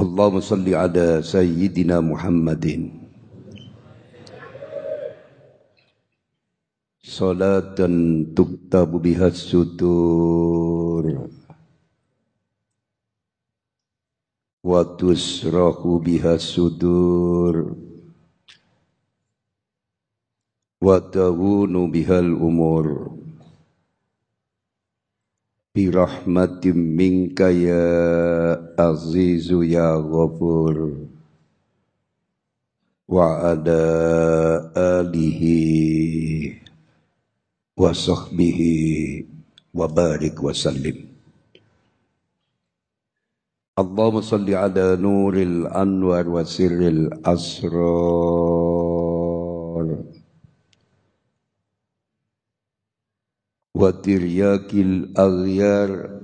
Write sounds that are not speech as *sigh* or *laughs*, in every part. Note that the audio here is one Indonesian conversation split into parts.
Allahumma salli ala sayyidina Muhammadin. Salatan tuktabu biha sudur. Wa tusrahu sudur. Wa tawunu bihal umur ya azizu ya ghafur wa ada alihi wa sahbihi wa barik wa sallim Allahumma salli ala nuril anwar wa tiryakil aghyar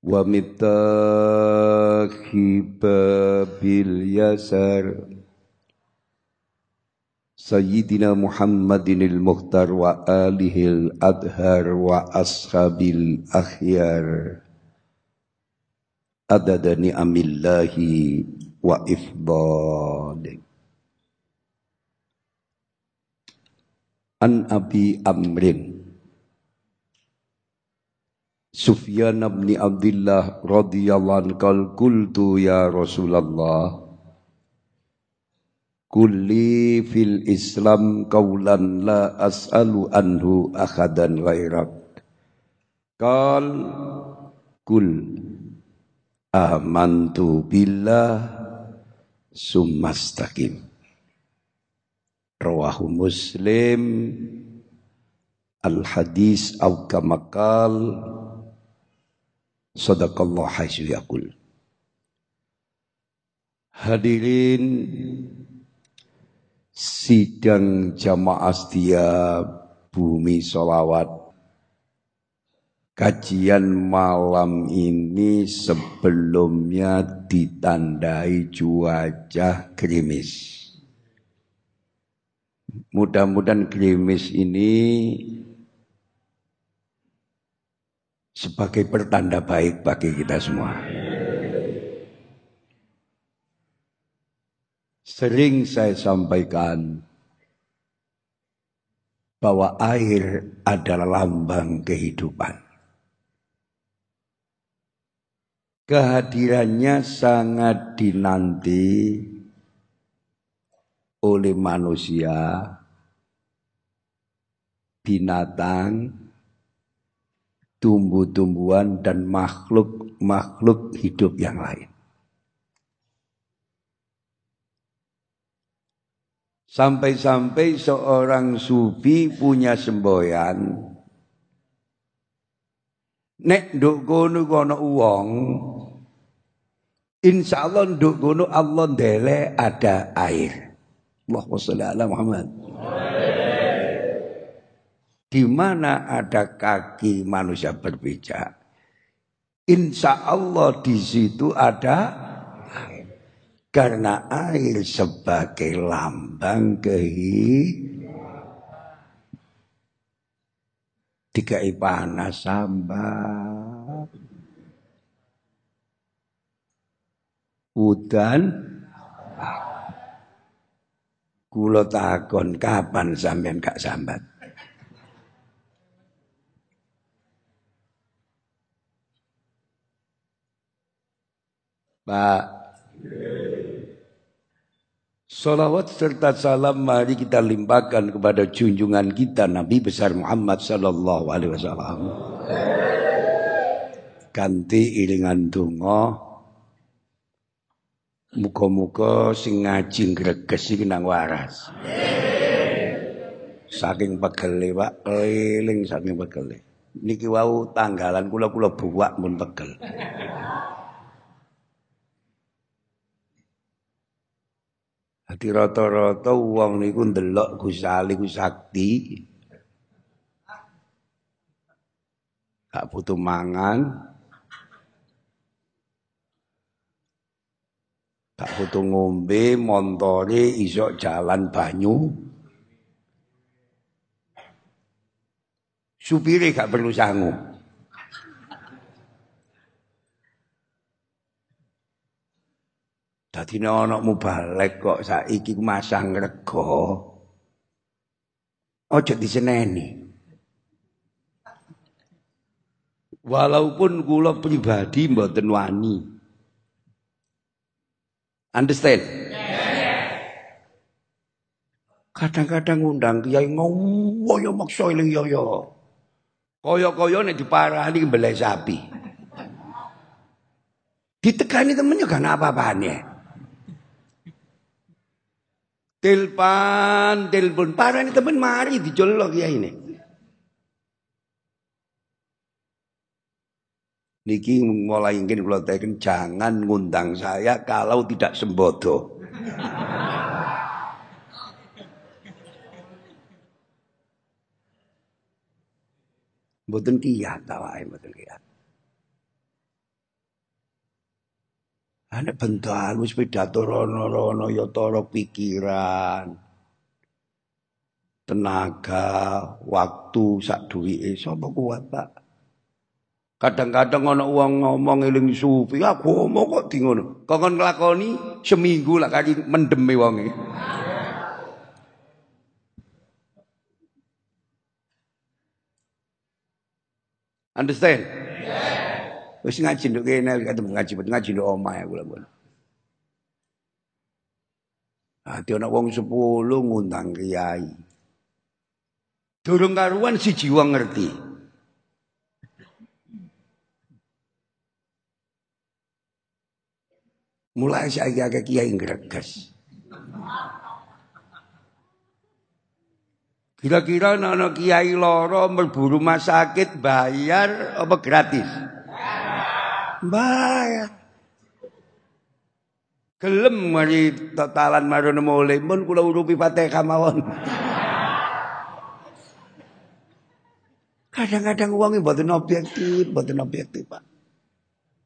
wa mitaki babil yasar. Sayyidina Muhammadinil Muhtar wa alihil adhar wa ashabil akhyar. Adadani amillahi wa ifdalik An Abi Amrin. Sufyan bin Abdullah radhiyallahu anhu qultu ya Rasulullah Kulli fil Islam qawlan la as'alu anhu akhadan ghairak. Qal kul amantu billah summastaqim rawahu muslim. Al hadis au kamakal sadaqallah haitsu yaqul hadirin sidang jamaah setia bumi solawat kajian malam ini sebelumnya ditandai cuaca gerimis Mudah-mudahan gerimis ini sebagai pertanda baik bagi kita semua. Sering saya sampaikan bahwa air adalah lambang kehidupan. Kehadirannya sangat dinanti oleh manusia binatang, tumbuh-tumbuhan dan makhluk-makhluk hidup yang lain. Sampai-sampai seorang sufi punya semboyan. Nek nduk kono kono uang, insya Allah Allah dele ada air. Allahumma sholli ala Muhammad di mana ada kaki manusia berpijak. Insya Allah di situ ada. Karena air sebagai lambang kehidupan. Tiga panas sambat. Udan Kulo takon kapan sampean gak sambat? Pak. Salawat serta salam mari kita limpahkan kepada junjungan kita Nabi besar Muhammad sallallahu alaihi wasallam. Ganti iringan donga Muka-muka sing ngaji greges iki nang waras. Saking pegele, Pak, keliling saking pegele. Niki wau tanggalan kula kula buak mun pegel. Hati rata-rata wong niku ndelok Gus Ali ku sakti. Gak butuh mangan. Gak butuh ngombe, montore iso jalan banyu. Supire gak perlu sangu. Dadi ana mubalek kok saiki masang rego. Ojo diseneni. Walaupun kula pribadi mboten wani. Understand? Kadang-kadang ngundang kiai ngowo maksa eling yo yo. Kaya-kaya nek diparani mbeleh sapi. Ditekani temennya gak apa-apane. Telepon, telepon, parani temen mari dijolok ya ini. Niki mulai ingin kalau jangan ngundang saya kalau tidak sembodo. Mboten kiyat awake mboten kiyat. Anak bentar wis pidato rono-rono ya tara pikiran. Tenaga, waktu sak duwike sapa kuat, Pak? Kadang-kadang ana wong ngomong eling sufi, aku ngomong kok di ngono. Kok nglakoni seminggu lah kali mendeme wonge. Understand? Yeah. Wis ngaji nduk kene ketemu ngaji ngaji nduk omah ya kula kula. Ati ana wong 10 ngundang kiai. Durung karuan siji wong ngerti. Mulai saya agak kiai greges. Kira-kira nono kiai loro mlebu rumah sakit bayar apa gratis? Bayar. Gelem mari totalan marono mulai mun kula urupi Fatihah mawon. Kadang-kadang uangnya mboten objektif, mboten objektif, Pak.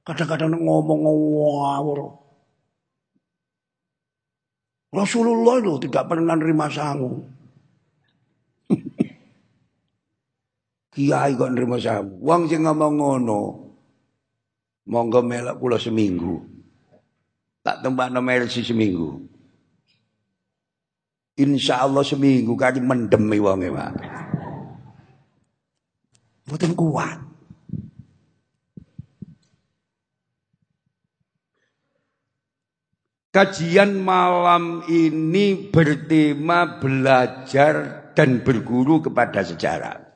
Kadang-kadang ngomong ngawur. Rasulullah itu tidak pernah nerima sangu. Kiai kok nerima samu. Wong sing ngomong ngono. Monggo melak kula seminggu. Tak tembakno mersi seminggu. Insya Allah seminggu kali mendem wonge, Pak. Mboten kuat. Kajian malam ini bertema belajar dan berguru kepada sejarah.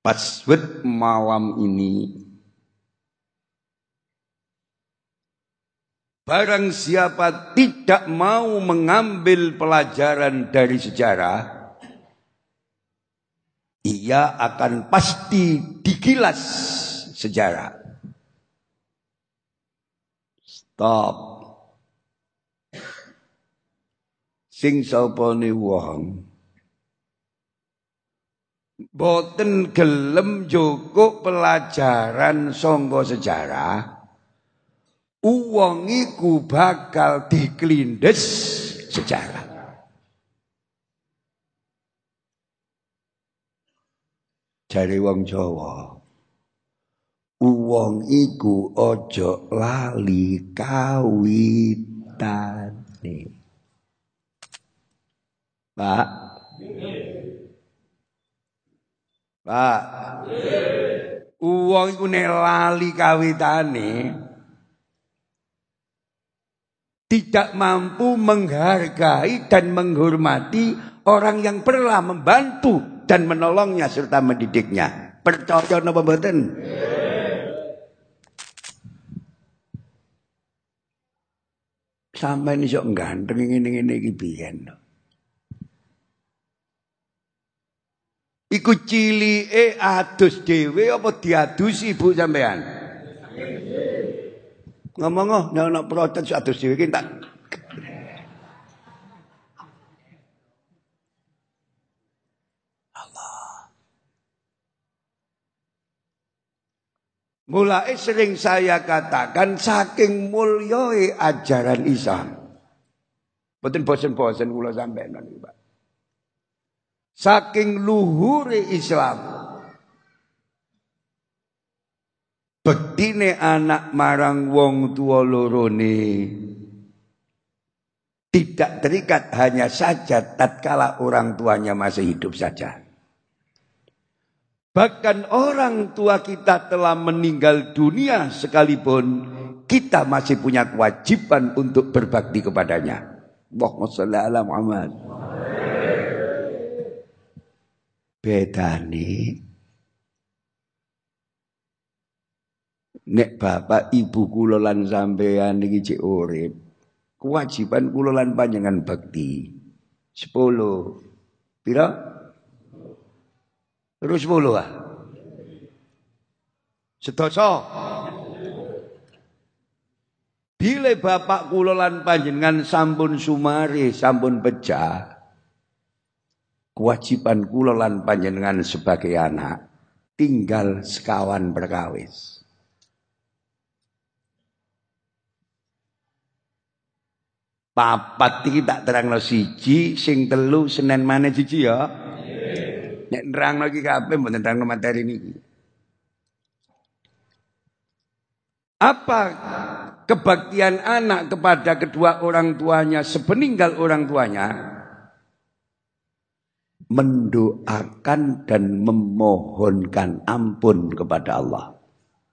Password malam ini Barang siapa tidak mau mengambil pelajaran dari sejarah, ia akan pasti digilas sejarah. Stop. Sing sapa wong boten gelem joko pelajaran songgo sejarah uang iku bakal diklindes sejarah Jari wong Jawa uang iku ojo lali kawitane Pak Pak. Uang iku nek lali kawitane tidak mampu menghargai dan menghormati orang yang pernah membantu dan menolongnya serta mendidiknya. Percaya napa mboten? Sampai iso ganteng ngene-ngene iki biyen. Iku cilike adus dhewe apa diadusi Bu sampean? Ngomong oh, nek ana protes adus dhewe iki tak Mulai sering saya katakan saking mulyoi ajaran Islam. Betul bosen-bosen kula sampeyan Pak. Saking luhure Islam. Bektine anak marang wong tua lorone tidak terikat hanya saja tatkala orang tuanya masih hidup saja. Bahkan orang tua kita telah meninggal dunia sekalipun kita masih punya kewajiban untuk berbakti kepadanya. Allahumma sholli ala Muhammad. Nek bapak ibu kula lan sampean iki cek urip kewajiban kula lan panjenengan bakti 10 pira Terus sepuluh ah. Sedoso. Bila bapak kulolan panjenengan sampun sumari, sampun pecah, kewajiban kulolan panjenengan sebagai anak tinggal sekawan berkawis. Papat iki tak terangno siji, sing telu Senin mana siji ya. Nek lagi kabeh mboten nerang materi ini. Apa kebaktian anak kepada kedua orang tuanya sepeninggal orang tuanya? Mendoakan dan memohonkan ampun kepada Allah.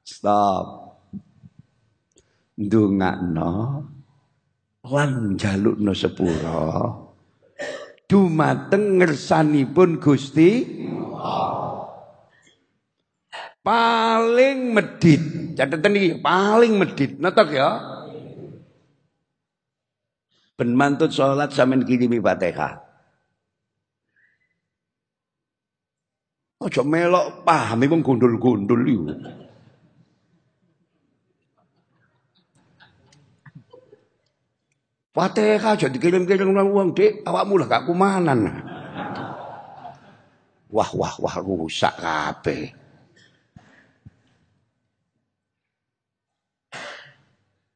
Stop. Ndongakno lan jalukno sepuro dumateng ngersanipun Gusti paling medit. Catatan iki paling medit. Notok ya. Ben mantut salat sampean kirimi Fatihah. Aja melok paham wong gundul-gundul iku. Fatihah aja dikirim-kirim nang wong, Dik, awakmu lah gak kumanan. Wah wah wah rusak kabeh.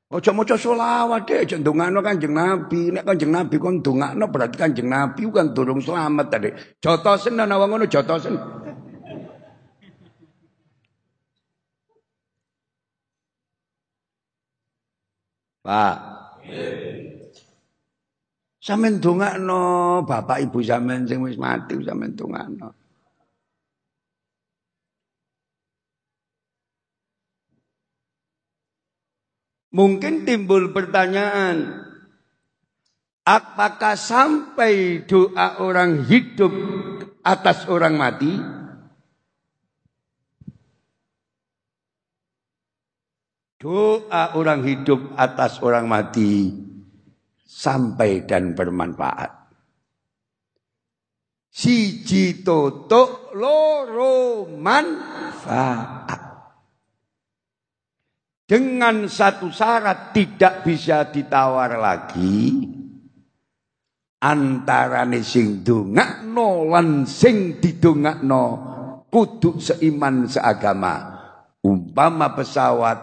Ojo maca selawat deh, aja ndongakno Kanjeng Nabi. Nek Kanjeng Nabi kon ndongakno berarti Kanjeng Nabi kan durung selamat tadi. Jotosen ana wong ngono jotosen. Pak. Sampeyan ndongakno bapak ibu sampean sing wis mati sampeyan ndongakno. Mungkin timbul pertanyaan, apakah sampai doa orang hidup atas orang mati? Doa orang hidup atas orang mati sampai dan bermanfaat. Siji toto loro manfaat. Dengan satu syarat tidak bisa ditawar lagi antara sing dongakno lan sing didongakno kudu seiman seagama. Umpama pesawat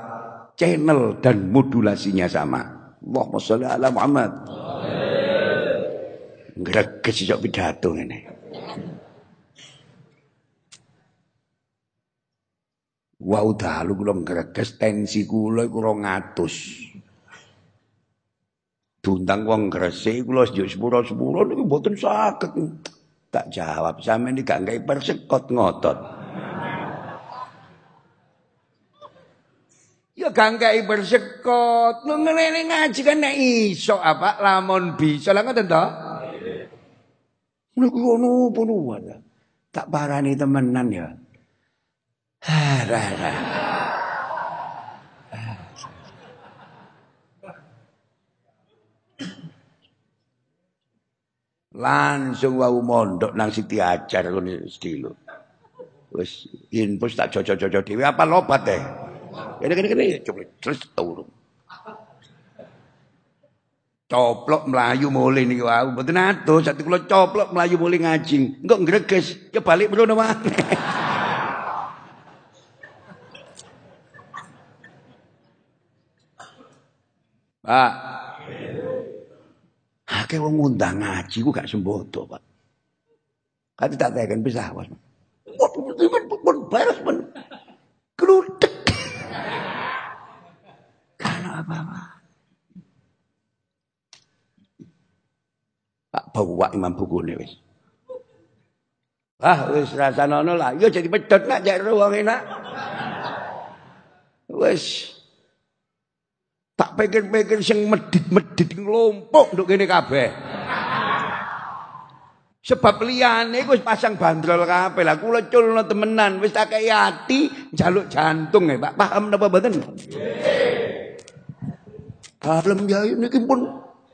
channel dan modulasinya sama. Allahumma sholli ala Muhammad. Greges kok pidato ngene. Wa dalu kula greges tensi kula iku 200. Dundang wong Gresik kula njuk sepuro-sepuro niku mboten saged. Tak jawab sampeyan iki gak gawe persekot ngotot. Ya gangkai bersekot. Ngene ngaji kan nek iso apa lamun bisa lah ngoten to. Niku ngono pun Tak parani temenan ya. langsung wau mondok nang Siti Ajar ngene sedilo. Wis infus tak jojo-jojo dhewe apa lobat teh. Kene kene kene terus turu. Coplok melayu mulai nih wau mboten atus satu kula coplok melayu mulai ngaji. Engko greges ya balik mrono maneh. Pak. Akeh wong ngundang ngaji ku gak sembodo, Pak. Kati tak teken bisa, Mas. Pun beres men. Kelutek. Karena apa-apa. Pak bawa imam buku ini wis. Ah wis rasane ono lah. Yo jadi pedot nak jek wong enak. Wis Tak pikir-pikir sing medit-medit nglompok nduk kene kabeh. Sebab liyane wis pasang bandrol kabeh. Lah kula culno temenan wis tak kei ati jantung ya, Pak. Paham napa mboten? Nggih. Dalem ya niki pun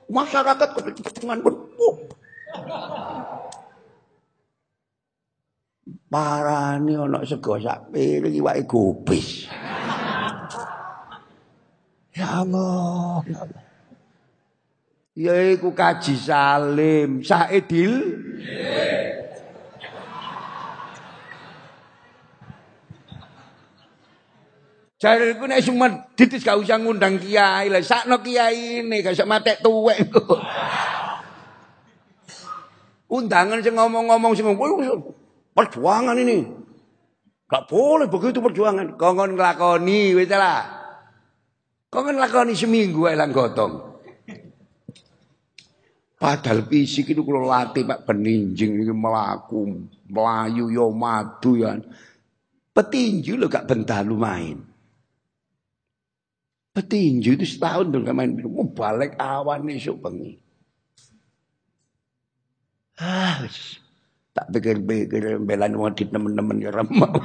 masyarakat kepentingan pun. Oh. Parani ana sego sak piring iwake gobis. Ya Allah, ya Allah. Yaiku kaji salim, saedil. Jare iku nek ditis gak usah ngundang kiai lah. Sakno kiai ini gak usah matek tuwek. Undangan sing ngomong-ngomong sing perjuangan ini. Gak boleh begitu perjuangan. Kongon nglakoni wis lah. Kau kan lakoni seminggu ae gotong. Padahal fisik itu kalau latih Pak peninjing ini melaku, melayu yo madu ya. Petinju lo gak bentalu main. Petinju itu setahun dong gak main. Mau balik awan esok bengi. Ah, tak pikir-pikir belan wadit temen-temen ya remuk. *laughs*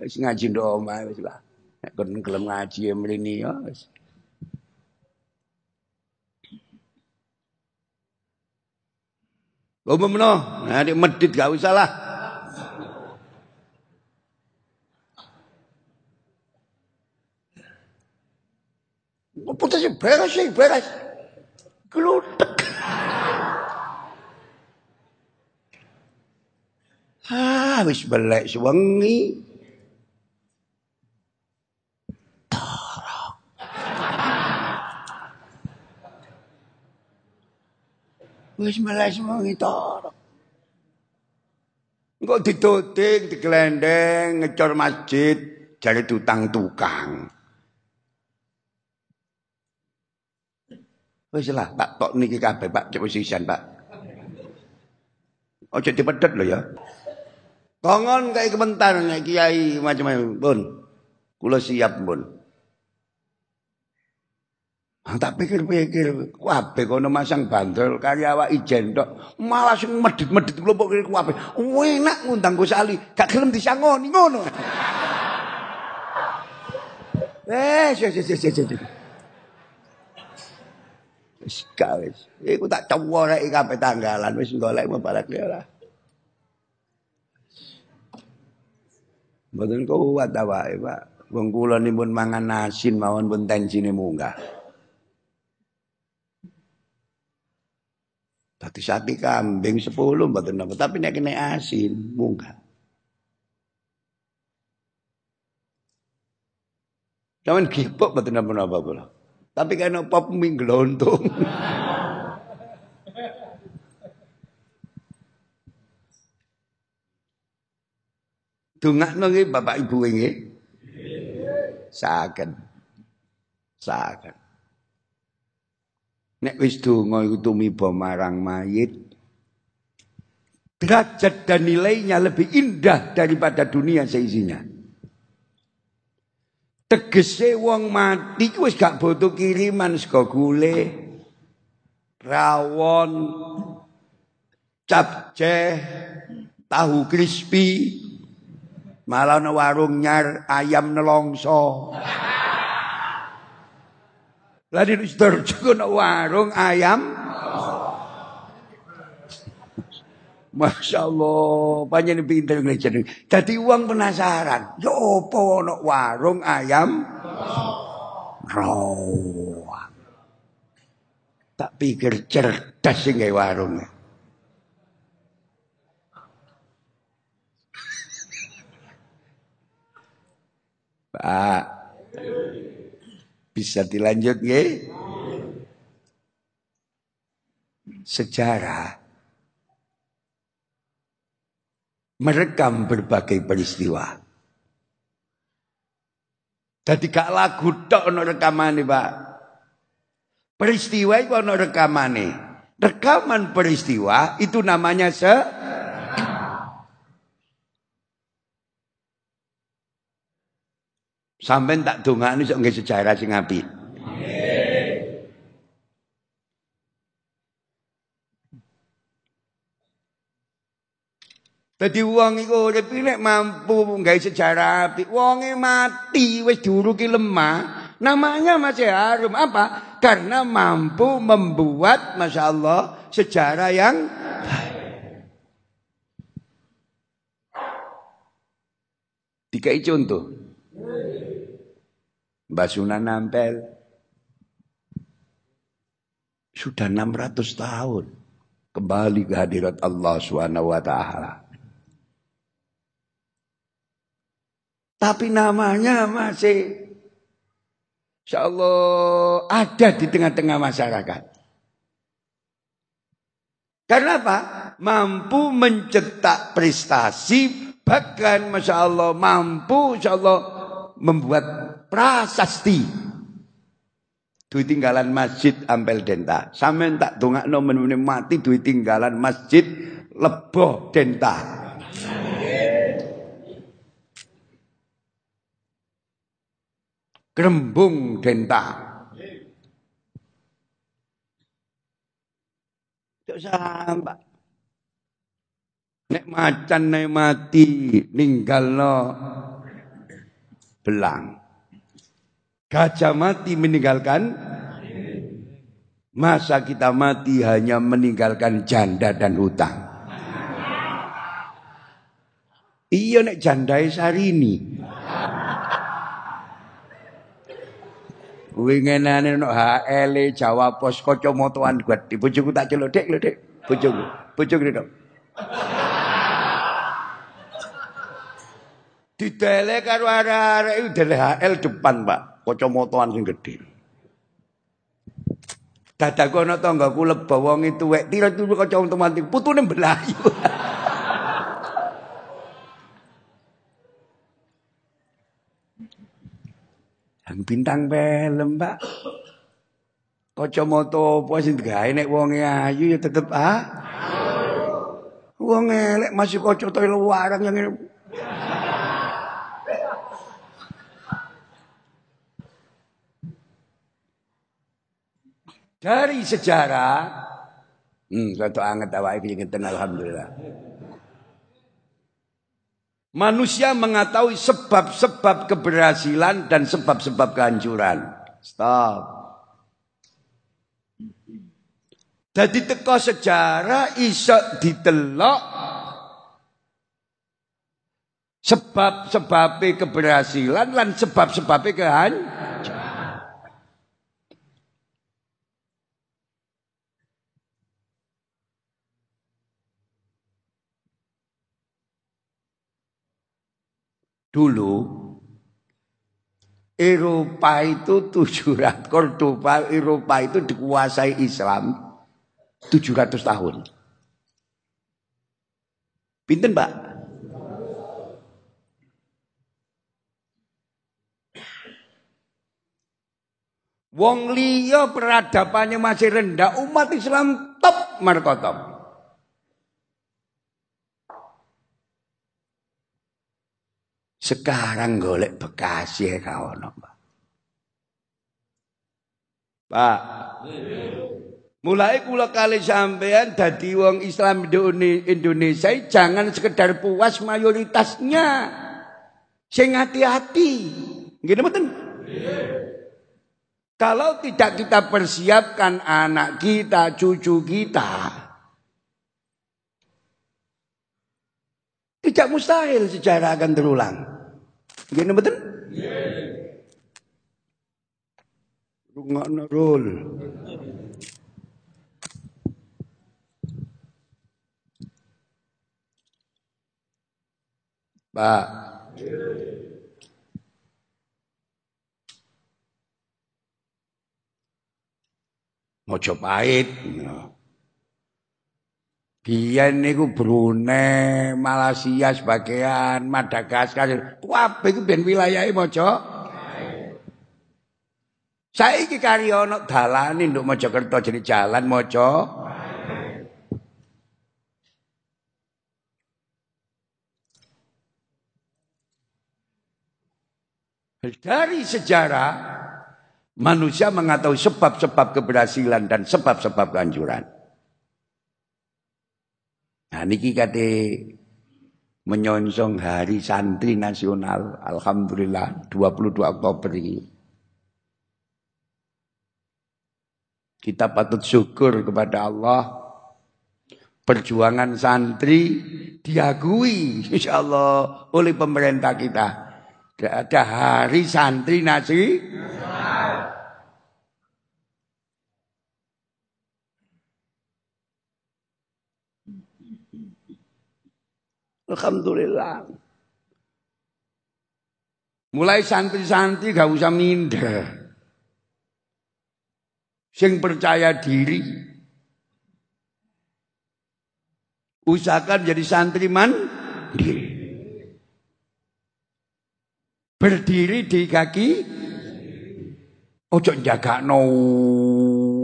Wis ngaji ndok omah wis lah. Nek kon gelem ngaji ya mrene ya wis. Umumno, nah di medit gak usah lah. Putus beres sih, beres. Glutek. Ah, wis belek sewengi. Wis meles wengi torok. Engko ditutik, diglendeng, ngecor masjid, jare tutang tukang. Wis lah, tak tok niki kabeh, Pak, cek sisan, Pak. Ojo dipedet lho ya. Kongon kayak kebentar nek kiai macam-macam, Pun. Kula siap, Pun. Ah, tak pikir-pikir, kabeh kono masang bandrol karya awak ijen tok. Malah sing medit-medit kelompok kene kabeh. Enak ngundang Gus Ali, gak gelem disangoni ngono. *laughs* Eh, wis wis wis wis. Wis wis. Iku tak coworeki kabeh tanggalan wis golek mubalak ora. Mboten kuat awake, Pak. Wong kula nimpun mangan asin mawon pun tensine munggah. Tadi sapi kambing sepuluh mboten napa, tapi nek kena asin munggah. Jangan gipok mboten napa-napa kula. Tapi kena pop mie glontung. Dungakno nggih Bapak Ibu nggih. Saged. Saged. Nek wis donga iku tumiba marang mayit, derajat dan nilainya lebih indah daripada dunia seisinya. Tegese wong mati wis gak butuh kiriman saka gule, rawon, capceh, tahu crispy, malah warung nyar ayam nelongso. Lah di warung ayam Masya Allah, panjang pinter ngelihat Jadi uang penasaran. Ya apa ono warung ayam? Rawa. Tak pikir cerdas gawe warungnya. Pak, bisa dilanjut nggih? Sejarah merekam berbagai peristiwa. Jadi gak lagu tok ono Pak. Peristiwa itu ono rekamane. Rekaman peristiwa itu namanya se Sampai tak dongakno sok sejarah sing apik. Dadi wong iku urip nek mampu gawe sejarah apik, wonge mati wis diuruki lemah, namanya masih harum. Apa? Karena mampu membuat Masya Allah sejarah yang Dikai contoh. Mbak Sunan Ampel sudah 600 tahun kembali ke hadirat Allah Subhanahu wa taala. Tapi namanya masih Insya Allah ada di tengah-tengah masyarakat. Karena apa? Mampu mencetak prestasi, bahkan Masya Allah mampu Insya Allah membuat prasasti. Duit tinggalan masjid Ampel Denta. Sampai tak dongak no mati duit tinggalan masjid Leboh Denta. Grembung Denta. Tidak sampai. Nek macan nek mati ninggalno belang. Gajah mati meninggalkan Masa kita mati hanya meninggalkan janda dan hutang. Iya nek jandai sarini. Wingenane no HL e, Jawa Pos kacamataan di bojoku tak celuk Dik lho Dik. Bojoku. Bojoku Dik. Didele karo arek-arek iku dele HL depan, Pak. Kacamataan sing gedhe. Dadaku ana tanggaku leba wong itu wek tira-tira kacamataan putune mbelayu. Yang bintang film, Pak. Kacamata apa sing digawe nek wonge ayu ya tetep ah. Wong elek masih kacamata warang yang ini. Dari sejarah, hmm, satu anget awake iki alhamdulillah. Manusia mengetahui sebab-sebab keberhasilan dan sebab-sebab kehancuran. Stop. Jadi teko sejarah iso ditelok sebab-sebab keberhasilan dan sebab-sebab kehancuran. Dulu Eropa itu 700 Cordoba Eropa itu dikuasai Islam 700 tahun. Pinten, Pak? Wong liya peradabannya masih rendah, umat Islam top markotop. Sekarang golek Bekasi kawan Pak. Pak. Mulai kula kali sampean dadi wong Islam Indonesia jangan sekedar puas mayoritasnya. Sing hati-hati. Nggih mboten? Kalau tidak kita persiapkan anak kita, cucu kita, Tidak mustahil sejarah akan terulang. Gini betul? Rungokno rul. Pak. Mojopahit. Biyen niku Brunei, Malaysia sebagian, Madagaskar, kabeh iku ben wilayahe Mojo. Saiki kari ana dalane nduk Mojokerto jadi jalan Mojo. Dari sejarah manusia mengetahui sebab-sebab keberhasilan dan sebab-sebab kehancuran. Nah niki kate menyonsong hari santri nasional alhamdulillah 22 Oktober ini. Kita patut syukur kepada Allah perjuangan santri diakui insya Allah oleh pemerintah kita. Ada hari santri nasi. Alhamdulillah. Mulai santri-santri gak usah minder. Sing percaya diri. Usahakan jadi santri mandiri. Berdiri di kaki ojo no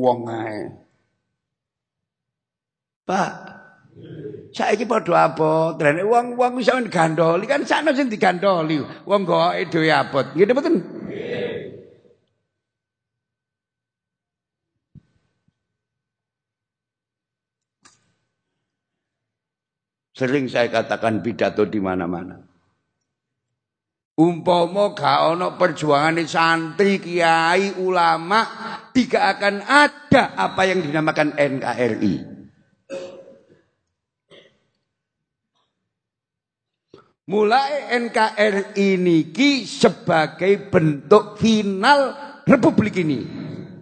wong ae. Pak, saiki padha apa? Drene wong-wong iso gandoli kan sakno sing digandoli. Wong goke dhewe abot. Nggih mboten? Sering saya katakan pidato di mana-mana. Umpama gak ana perjuangan santri, kiai, ulama, tidak akan ada apa yang dinamakan NKRI. Mulai NKRI niki sebagai bentuk final republik ini.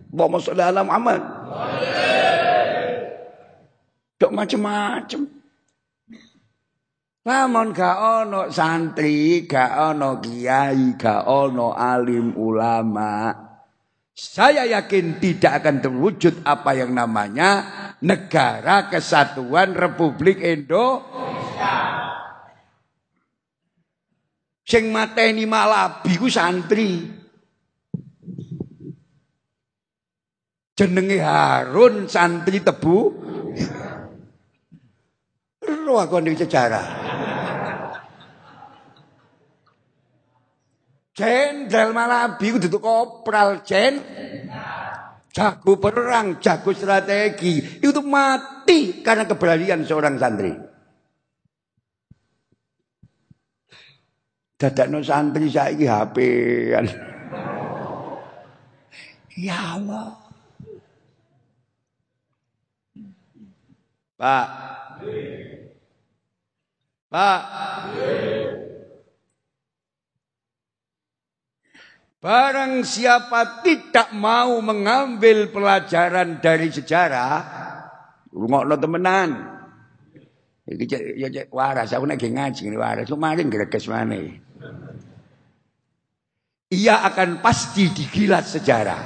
Bapak Muhammad Muhammad. Dok macam-macam. Lamun gak ono santri, gak ono kiai, gak ono alim ulama. Saya yakin tidak akan terwujud apa yang namanya negara kesatuan Republik Indonesia. Sing mateni malabi ku santri. Jenenge Harun santri tebu. Roh aku sejarah. Jenderal Malabi ku duduk kopral jen. Jago perang, jago strategi. Itu mati karena keberanian seorang santri. No santri saiki HP. Ya Allah. Pak. Pak. Barang siapa tidak mau mengambil pelajaran dari sejarah, rungokno temenan. Iki ya waras, aku nek ngaji waras, kemarin greges mana? Ia akan pasti digilat sejarah.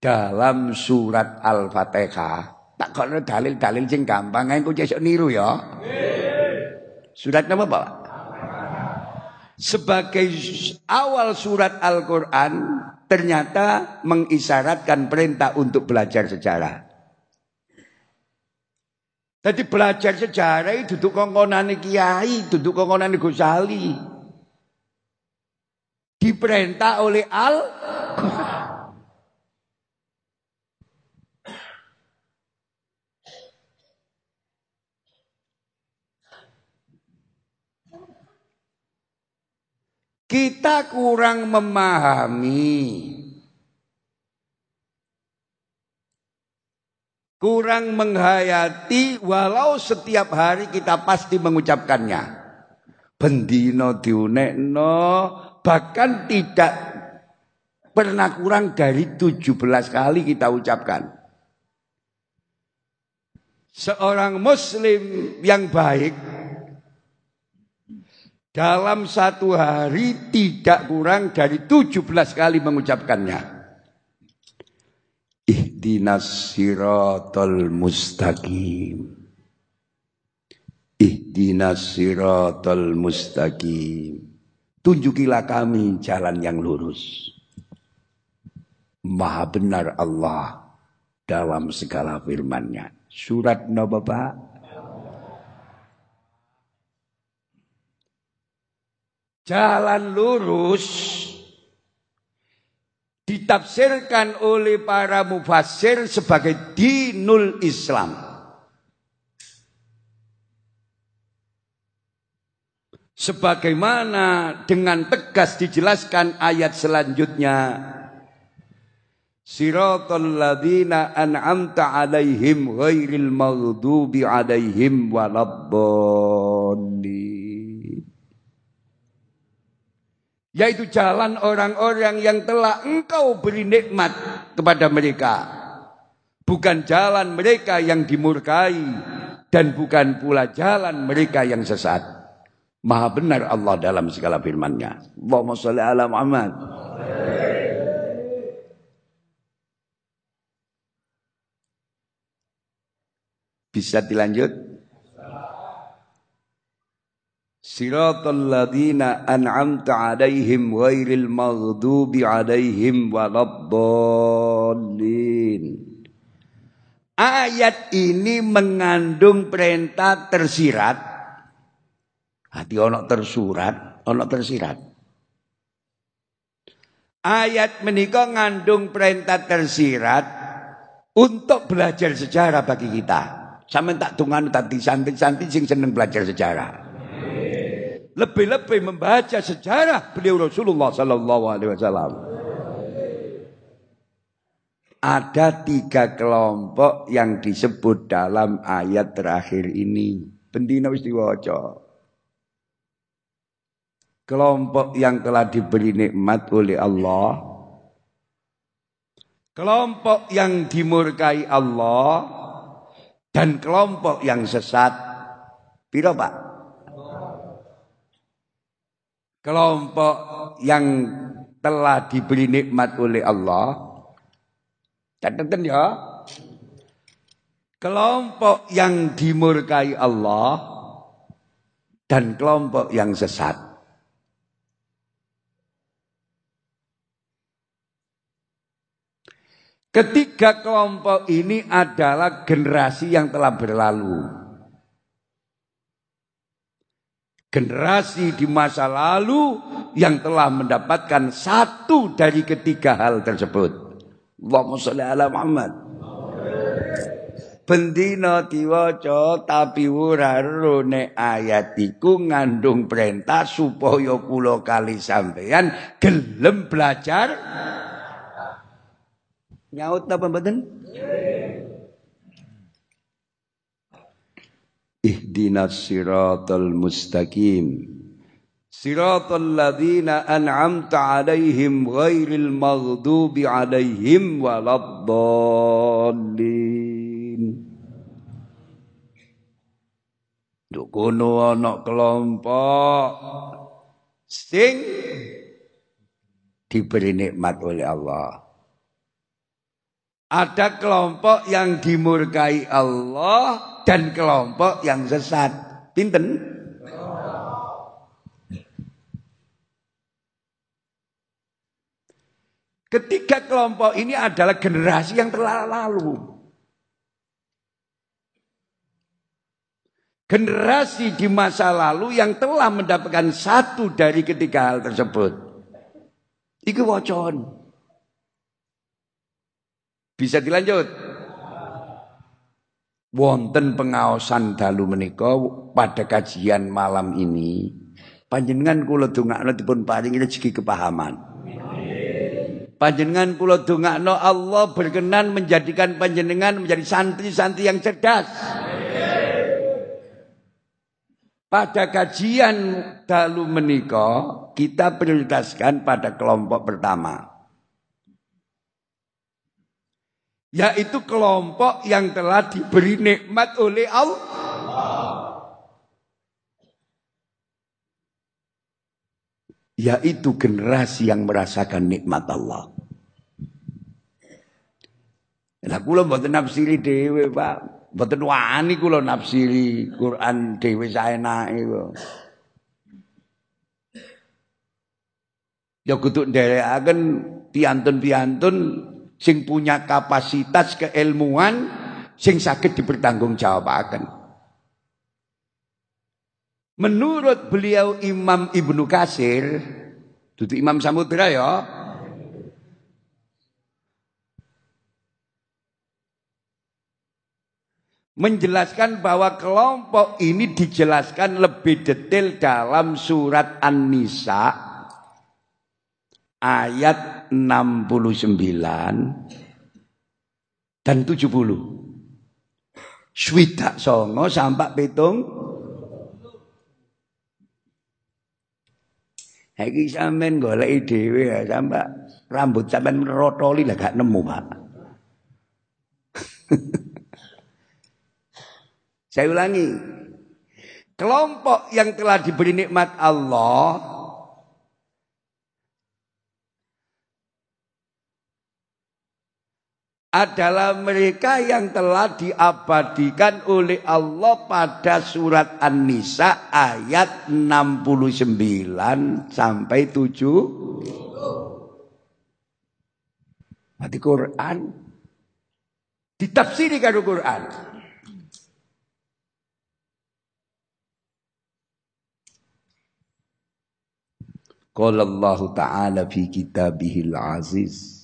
Dalam surat Al-Fatihah, tak kalau dalil-dalil sing gampang, aku cek niru ya. Surat apa Pak? Sebagai awal surat Al-Quran ternyata mengisyaratkan perintah untuk belajar sejarah. Jadi belajar sejarah itu duduk kongkonan kiai, duduk kongkonan Gusali. Diperintah oleh Al-Quran. Kita kurang memahami kurang menghayati walau setiap hari kita pasti mengucapkannya. Bendino diunekno bahkan tidak pernah kurang dari 17 kali kita ucapkan. Seorang muslim yang baik dalam satu hari tidak kurang dari 17 kali mengucapkannya. Ihdinas siratal mustaqim. Ihdinas siratal mustaqim. Tunjukilah kami jalan yang lurus. Maha benar Allah dalam segala firman-Nya. Surat no Bapak? Jalan lurus ditafsirkan oleh para mufassir sebagai dinul Islam. Sebagaimana dengan tegas dijelaskan ayat selanjutnya. Siratal ladzina an'amta alaihim ghairil maghdubi alaihim waladdallin yaitu jalan orang-orang yang telah engkau beri nikmat kepada mereka. Bukan jalan mereka yang dimurkai dan bukan pula jalan mereka yang sesat. Maha benar Allah dalam segala firman-Nya. Allahumma sholli ala Muhammad. Bisa dilanjut Siratal ladzina an'amta 'alaihim ghairil maghdubi 'alaihim waladdallin. Ayat ini mengandung perintah tersirat. Hati ono tersurat, ono tersirat. Ayat menikah ngandung perintah tersirat untuk belajar sejarah bagi kita. Sama tak tungan tadi santai-santai sing seneng belajar sejarah lebih-lebih membaca sejarah beliau Rasulullah Sallallahu Alaihi Wasallam. Ada tiga kelompok yang disebut dalam ayat terakhir ini. Bendina wis. Kelompok yang telah diberi nikmat oleh Allah. Kelompok yang dimurkai Allah. Dan kelompok yang sesat. Piro pak? Kelompok yang telah diberi nikmat oleh Allah. Catatan ya. Kelompok yang dimurkai Allah dan kelompok yang sesat. Ketiga kelompok ini adalah generasi yang telah berlalu. Generasi di masa lalu yang telah mendapatkan satu dari ketiga hal tersebut. Allahumma sholli ala Muhammad. Bendina diwaca tapi ora nek ayat iku ngandung perintah supaya kula kali sampeyan gelem belajar nyaut apa mboten? Ihdinas siratal mustaqim Siratal ladzina an'amta 'alaihim ghairil maghdubi 'alaihim waladdallin Dukono ana kelompok sing diberi nikmat oleh Allah. Ada kelompok yang dimurkai Allah, dan kelompok yang sesat. Pinten? Ketiga kelompok ini adalah generasi yang telah lalu. Generasi di masa lalu yang telah mendapatkan satu dari ketiga hal tersebut. Iku wocon. Bisa dilanjut wonten pengaosan dalu menika pada kajian malam ini panjenengan kula dongakno dipun paringi rezeki kepahaman. Panjenengan kula dongakno Allah berkenan menjadikan panjenengan menjadi santri-santri yang cerdas. Pada kajian dalu menika kita prioritaskan pada kelompok pertama. Yaitu kelompok yang telah diberi nikmat oleh Allah. yaitu generasi yang merasakan nikmat Allah. Lah kula mboten nafsiri dhewe, Pak. Mboten wani kula nafsiri Quran dhewe saenake kok. Ya kudu nderekaken piantun-piantun sing punya kapasitas keilmuan sing saged dipertanggungjawabaken. Menurut beliau Imam Ibnu Kasir, itu Imam Samudra ya. Menjelaskan bahwa kelompok ini dijelaskan lebih detail dalam surat An-Nisa ayat 69 dan 70. Swidak songo sampai petung Iki sampean goleki dhewe ya sampe rambut sampean merotoli lah gak nemu, Pak. *laughs* Saya ulangi. Kelompok yang telah diberi nikmat Allah adalah mereka yang telah diabadikan oleh Allah pada surat An-Nisa ayat 69 sampai 7. Mati Quran ditafsiri karo Quran. Qala Allah Ta'ala fi kitabihil aziz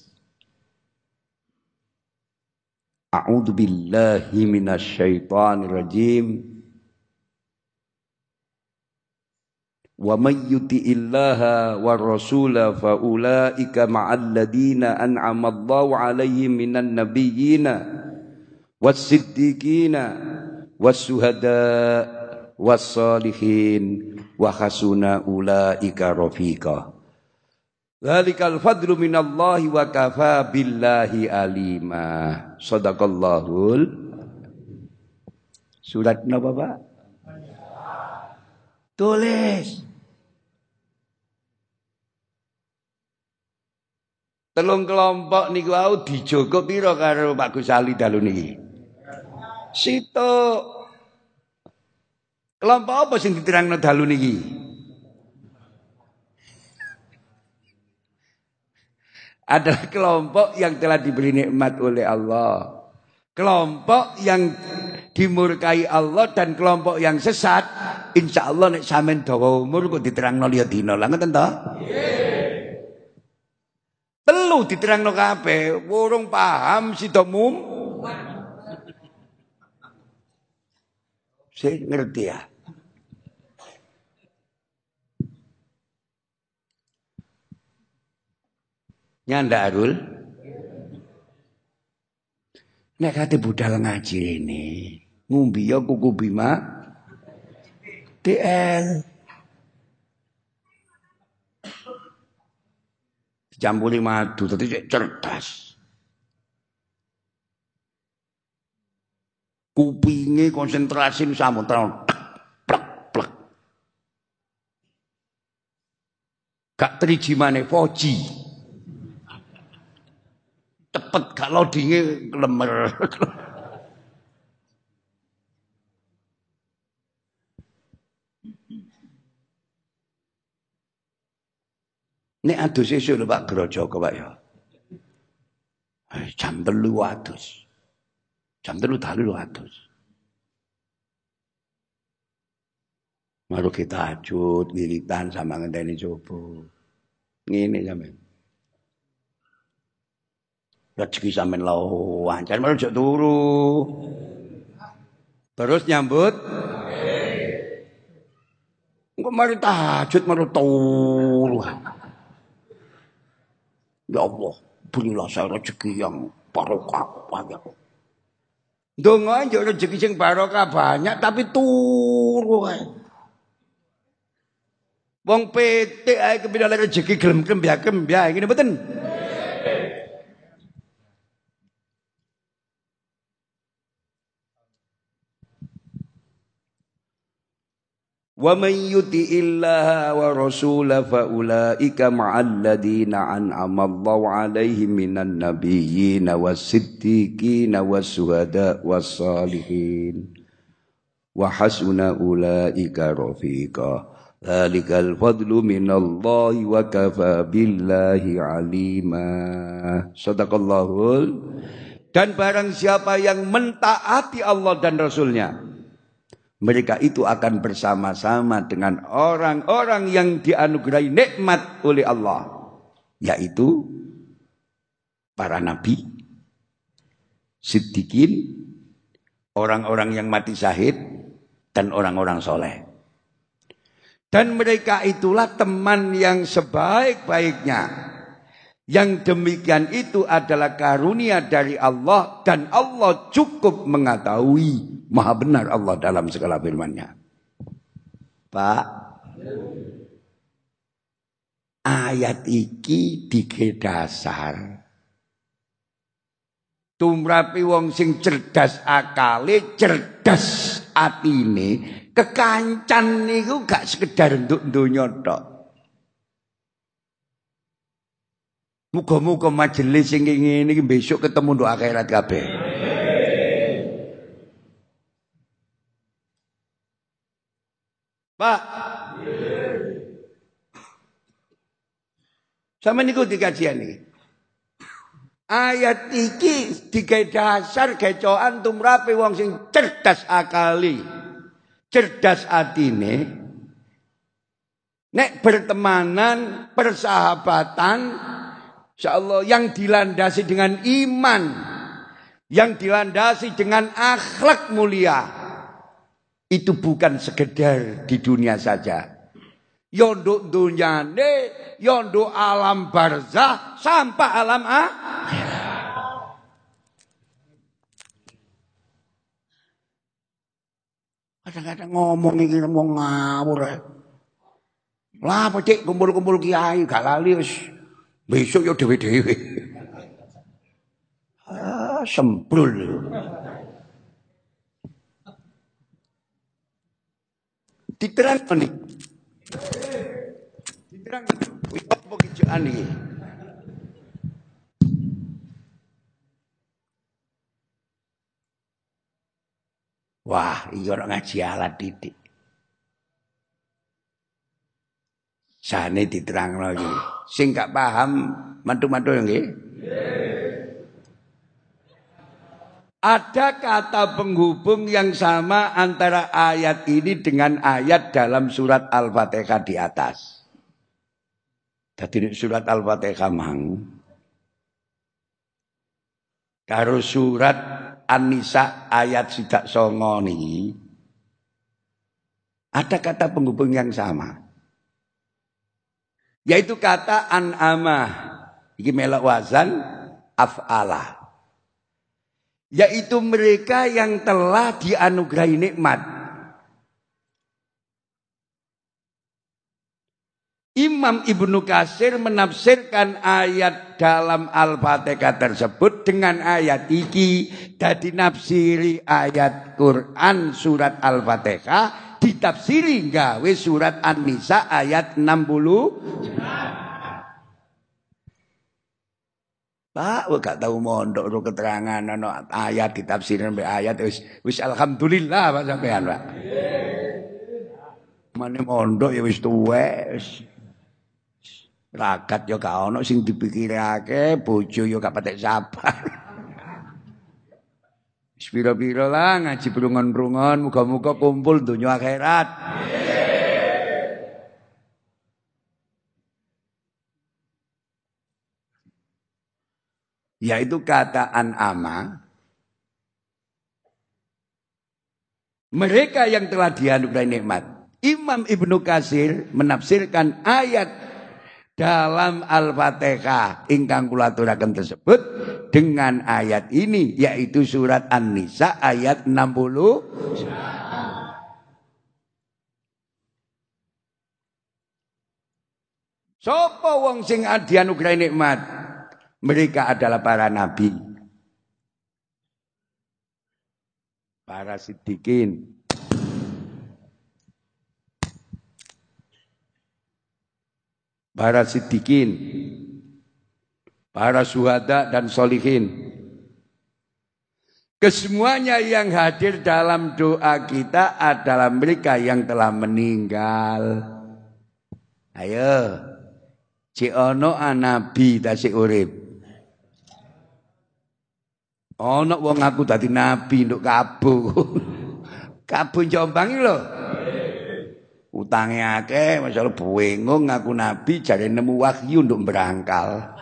A'udzu billahi minasyaitonir rajim. Wa may yuti'illaha war rasula fa ulaika ma'al ladina an'ama Allahu 'alaihim minan nabiyyina was siddiqina was syuhada was salihin wa hasuna ulaika rafiqa. Zalikal fadlu minallahi wa kafa billahi alima. Sadaqallahul. Surat napa, Pak? Tulis. Telung kelompok niku wau dijogo pira karo Pak Gus Ali dalu niki? Sito. Kelompok apa sing diterangno dalu niki? Adalah kelompok yang telah diberi nikmat oleh Allah. Kelompok yang dimurkai Allah dan kelompok yang sesat, insya Allah nek samen dawa umur kok diterangno liya dina. Lah ngoten to? Perlu diterangno kabeh, wurung paham sida mum. Saya ngerti ya. Nyanda Arul. Nek kate budal ngaji ini, ngumbi ya kuku bima DL. Campuri madu tadi cerdas. Kupinge konsentrasi samutra plek plek. Gak terijimane foji cepet kalau dingin lemer. Ini adus isu lho Pak Grojo Pak ya. Jam telu adus. Jam telu dalu adus. Maru kita ajut, wiritan sama ngenteni coba. Ngene sampean rezeki sampean lancar malah jek turu. Terus nyambut Engko mari tahajud malah turu. Ya Allah, berilah saya rezeki yang barokah banyak. Donga njuk rezeki sing barokah banyak tapi turu ae. Wong petik ae kepindah rezeki gelem-gelem ya kembya ngene mboten? Wa man yuti'illaha wa rasula fa ulaika ma'al ladina an'ama Allahu 'alaihim minan nabiyyin was-siddiqin was-suhada was-salihin. Wa hasuna ulaika rafiqa. Dzalikal fadlu minallahi wa kafa billahi alima. Sadaqallahul. Dan barang siapa yang mentaati Allah dan Rasulnya mereka itu akan bersama-sama dengan orang-orang yang dianugerahi nikmat oleh Allah, yaitu para nabi, siddiqin, orang-orang yang mati syahid, dan orang-orang soleh. Dan mereka itulah teman yang sebaik-baiknya. Yang demikian itu adalah karunia dari Allah dan Allah cukup mengetahui maha benar Allah dalam segala firman-Nya. Pak, ayat iki dasar tumrapi wong sing cerdas akale, cerdas atine, kekancan niku gak sekedar untuk donya tok. Muga-muga majelis sing ngene iki besok ketemu nduk akhirat kabeh. Pak. *laughs* Sama niku di kajian iki. Ayat iki digawe dasar gecokan tumrape wong sing cerdas akali. Cerdas atine. Nek bertemanan, persahabatan, Insya Allah yang dilandasi dengan iman. Yang dilandasi dengan akhlak mulia. Itu bukan sekedar di dunia saja. Yonduk dunyane, yonduk alam barzah, sampai alam akhirat. Kadang-kadang ngomong ini ngomong ngawur. Lah apa kumpul-kumpul kiai gak Besok ya dewe-dewe. Ah, sembrul. Diterang nih. Diterang. Wis apa kijaan iki? Wah, iya orang ngaji alat didik. Sane diterang lagi. Sing gak paham mantu-mantu nggih. Ada kata penghubung yang sama antara ayat ini dengan ayat dalam surat Al-Fatihah di atas. Jadi surat Al-Fatihah mang. Karo surat An-Nisa ayat sidak songo nih. Ada kata penghubung yang sama. Yaitu kata an'amah. Ini melak wazan af'ala. Yaitu mereka yang telah dianugerahi nikmat. Imam Ibnu Kasir menafsirkan ayat dalam Al-Fatihah tersebut dengan ayat iki jadi nafsiri ayat Quran surat Al-Fatihah ditafsiri gawe surat An-Nisa ayat 60 Pak, wah gak tahu mondok ro keterangan ono ayat ditafsirin be ayat wis wis alhamdulillah Pak sampean, Pak. Mane mondok ya wis tuwek ragat ya gak ono sing dipikirake, bojo ya gak patek sabar. Spiro-piro lah ngaji perungon-perungon, muka-muka kumpul dunia akhirat. Yaitu kata an'ama. Mereka yang telah dianugerahi nikmat. Imam Ibnu Kasir menafsirkan ayat dalam Al-Fatihah ingkang kula aturaken tersebut dengan ayat ini yaitu surat An-Nisa ayat 60 Sopo wong sing dianugerahi nikmat? Mereka adalah para nabi. Para siddiqin. Para siddiqin. Para suhada dan solihin. Kesemuanya yang hadir dalam doa kita adalah mereka yang telah meninggal. Ayo. Cek ono nabi ta sik urip. Ono wong aku dadi nabi nduk kabu. *laughs* kabu Jombang lho. Utange akeh, masalah bingung ngaku nabi jare nemu wahyu nduk berangkal.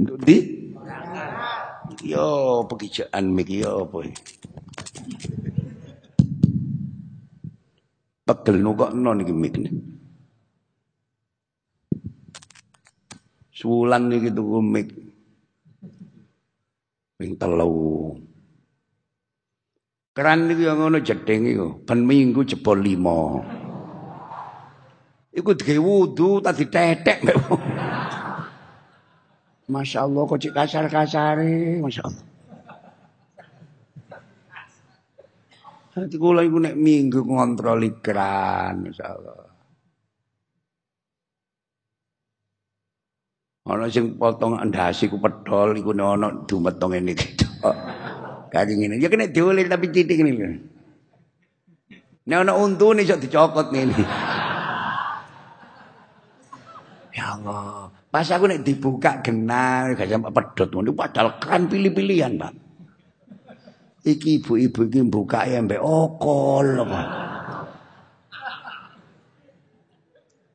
Nduk di? Yo pekijaan miki yo apa Pegel kok non iki mik Sulan iki tuku mik. Ping telu. Keran niku yang ngono jeding iku, ben minggu jebol lima. Iku digawe wudu tadi tetek mek. Masya Allah kok cik kasar-kasare, Masya Allah. Hati kula iku nek minggu ngontrol ikran, Masya Allah. Ana sing potong ndasi ku pedol iku ana dumetong ngene iki. Kali ngene. Ya kena diolir tapi titik ngene. Nek ana untune iso dicokot ngene. Ya Allah. Pas aku nek dibuka genah gak sampe pedot ngono padahal kan pilih-pilihan, Pak. Iki ibu-ibu iki buka ya mbek okol.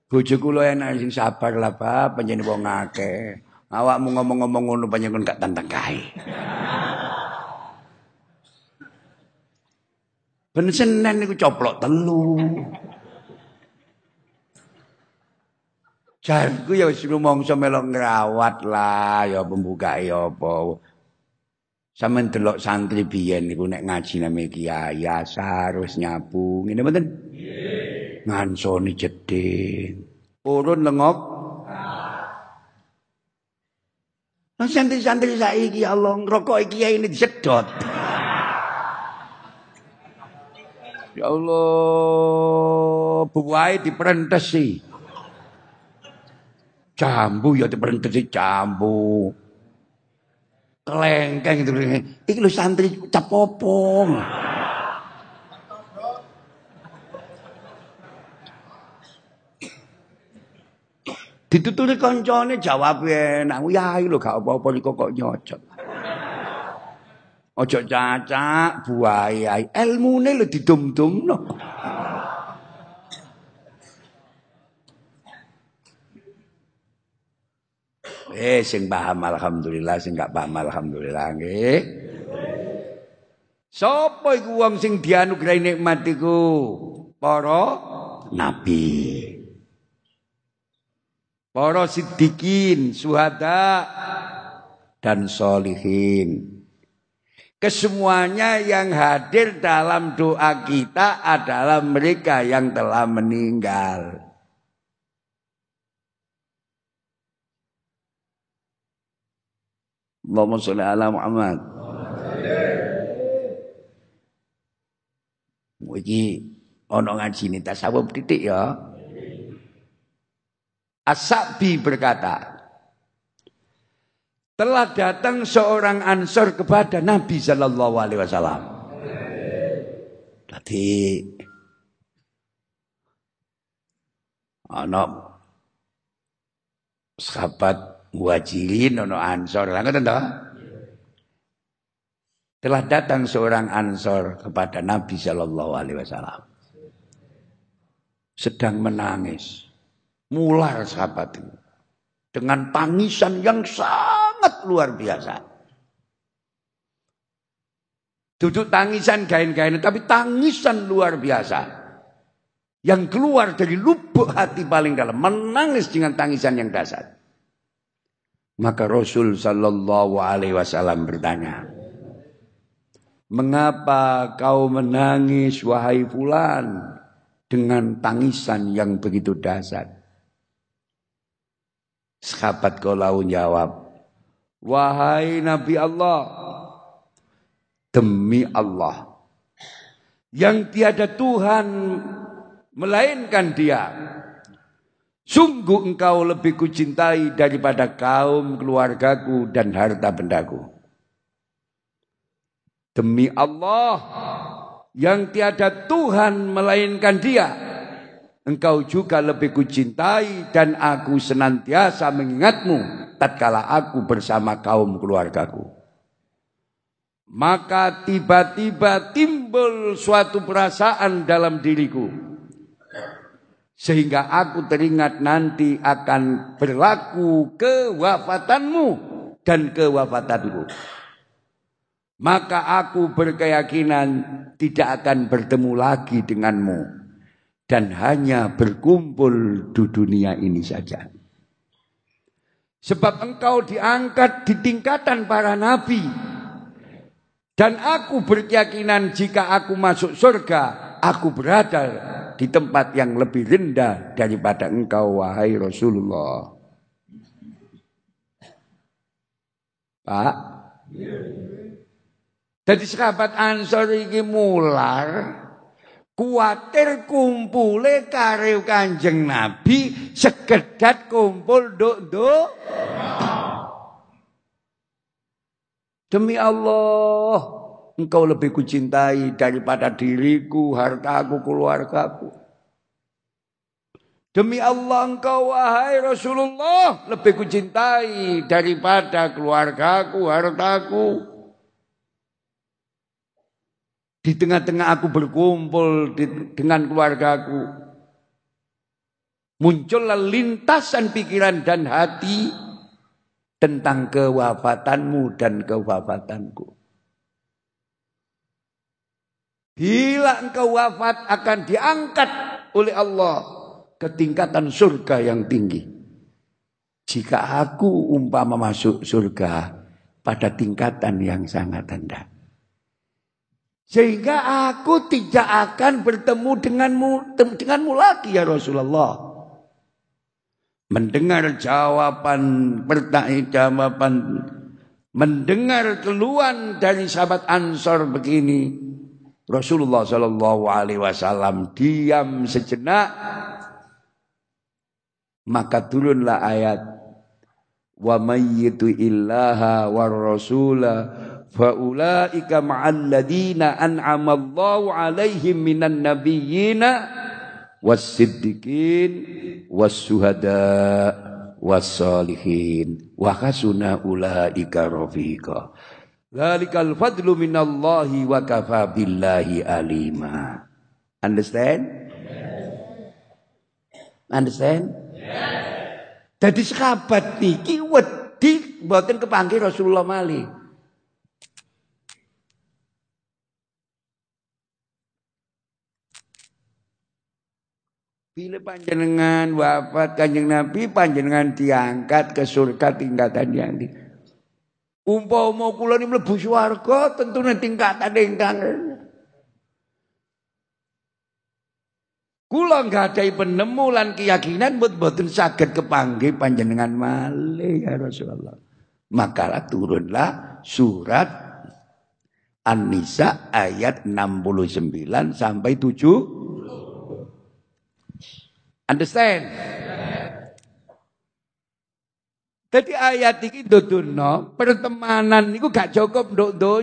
Bojo kula enak sing sabar lah, Pak, panjenengan wong akeh. Awakmu ngomong-ngomong ngono panjenengan gak tantang kae. Ben Senin niku coplok telu. Jarku ya wis rumangsa melok ngrawat lah, ya pembuka ya apa. Sampeyan delok santri biyen niku nek ngaji name kiai asar wis nyapu, ngene mboten? ngansoni jeding. Urun lengok. Nah, santri-santri saiki ya Allah ngrokok iki ini disedot. Ya Allah, buai diperentesi. Jambu ya diperentesi jambu. Kelengkeng itu. Iki lho santri capopong. Dituturi kancane jawab enak. Ya lho gak apa-apa iki kok nyocot. Ojo cacak buaya. Ilmune lho didum-dumno. Eh sing paham alhamdulillah sing gak paham alhamdulillah nggih. Sopo iku wong sing dianugerahi nikmat iku? Para nabi para siddiqin, suhada dan solihin. Kesemuanya yang hadir dalam doa kita adalah mereka yang telah meninggal. Allahumma sholli ala Muhammad. Iki ana ngaji ini tasawuf titik ya. As-Sa'bi berkata, telah datang seorang ansor kepada Nabi Shallallahu Alaihi Wasallam. Jadi, anak sahabat muhajirin, anak ansor, Telah datang seorang ansor kepada Nabi Shallallahu Alaihi Wasallam, sedang menangis mular sahabat itu. Dengan tangisan yang sangat luar biasa. Duduk tangisan gain-gain, tapi tangisan luar biasa. yang keluar dari lubuk hati paling dalam, menangis dengan tangisan yang dasar. Maka Rasul Shallallahu Alaihi Wasallam bertanya, mengapa kau menangis wahai fulan dengan tangisan yang begitu dasar? Sahabat kau laun jawab, wahai Nabi Allah, demi Allah, yang tiada Tuhan melainkan Dia. Sungguh engkau lebih kucintai daripada kaum keluargaku dan harta bendaku. Demi Allah yang tiada Tuhan melainkan Dia. Engkau juga lebih kucintai dan aku senantiasa mengingatmu tatkala aku bersama kaum keluargaku. Maka tiba-tiba timbul suatu perasaan dalam diriku sehingga aku teringat nanti akan berlaku kewafatanmu dan kewafatanku. Maka aku berkeyakinan tidak akan bertemu lagi denganmu dan hanya berkumpul di dunia ini saja. Sebab engkau diangkat di tingkatan para nabi. Dan aku berkeyakinan jika aku masuk surga, aku berada di tempat yang lebih rendah daripada engkau wahai Rasulullah. Pak. Jadi sahabat Ansor ini mular kuatir kumpule kare Kanjeng Nabi sekedar kumpul duk-duk Demi Allah engkau lebih kucintai daripada diriku, hartaku, keluargaku. Demi Allah engkau wahai Rasulullah lebih kucintai daripada keluargaku, hartaku. Di tengah-tengah aku berkumpul di, dengan keluargaku. Muncullah lintasan pikiran dan hati tentang kewafatanmu dan kewafatanku. Bila engkau wafat akan diangkat oleh Allah ke tingkatan surga yang tinggi. Jika aku umpama masuk surga pada tingkatan yang sangat rendah. Sehingga aku tidak akan bertemu denganmu denganmu lagi ya Rasulullah. Mendengar jawaban pertanyaan jawaban mendengar keluhan dari sahabat Ansor begini, Rasulullah Shallallahu Alaihi Wasallam diam sejenak, maka turunlah ayat wa mayyitu illaha war rasula faulaika ma'al ladina an'ama Allahu alaihim minan nabiyyina was-siddiqin was-suhada was-salihin wa hasuna ulaika rafiqa Zalikal fadlu minallahi wa kafa alima. Understand? Understand? Jadi sahabat niki wedi mboten kepanggih Rasulullah mali. Bila panjenengan wafat kanjeng Nabi, panjenengan diangkat ke surga tingkatan yang di Umpama kula ni mlebu swarga tentune tingkatan ingkang Kula nggadahi penemu lan keyakinan buat boten saged kepanggih panjenengan malih ya Rasulullah. Maka turunlah surat An-Nisa ayat 69 sampai 7. Understand? Jadi ayat ini duduno pertemanan itu gak cukup untuk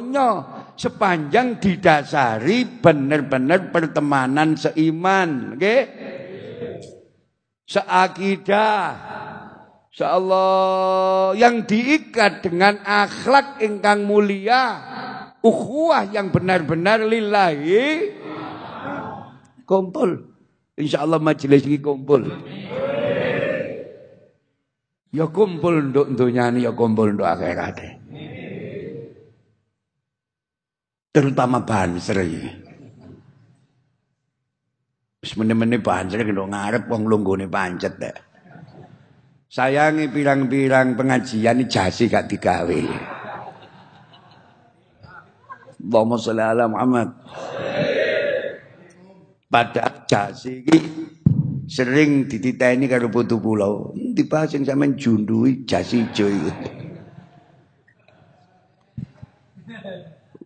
sepanjang didasari benar-benar pertemanan seiman, oke? Okay? Seakidah. Insyaallah yang diikat dengan akhlak ingkang mulia, ukhuwah yang benar-benar lillahi kumpul. Insyaallah majelis ini kumpul. Ya kumpul untuk dunyani, ya kumpul untuk akhirat. Terutama banser ini. Semene-mene pancet kena ngarep wong lunggone pancet. Sayangi pirang-pirang pengajian jasi gak digawe. Allahumma sholli ala Muhammad. Pada jasi iki sering dititeni karo putu pulau. Dibahas sing sampean jundui jasi ijo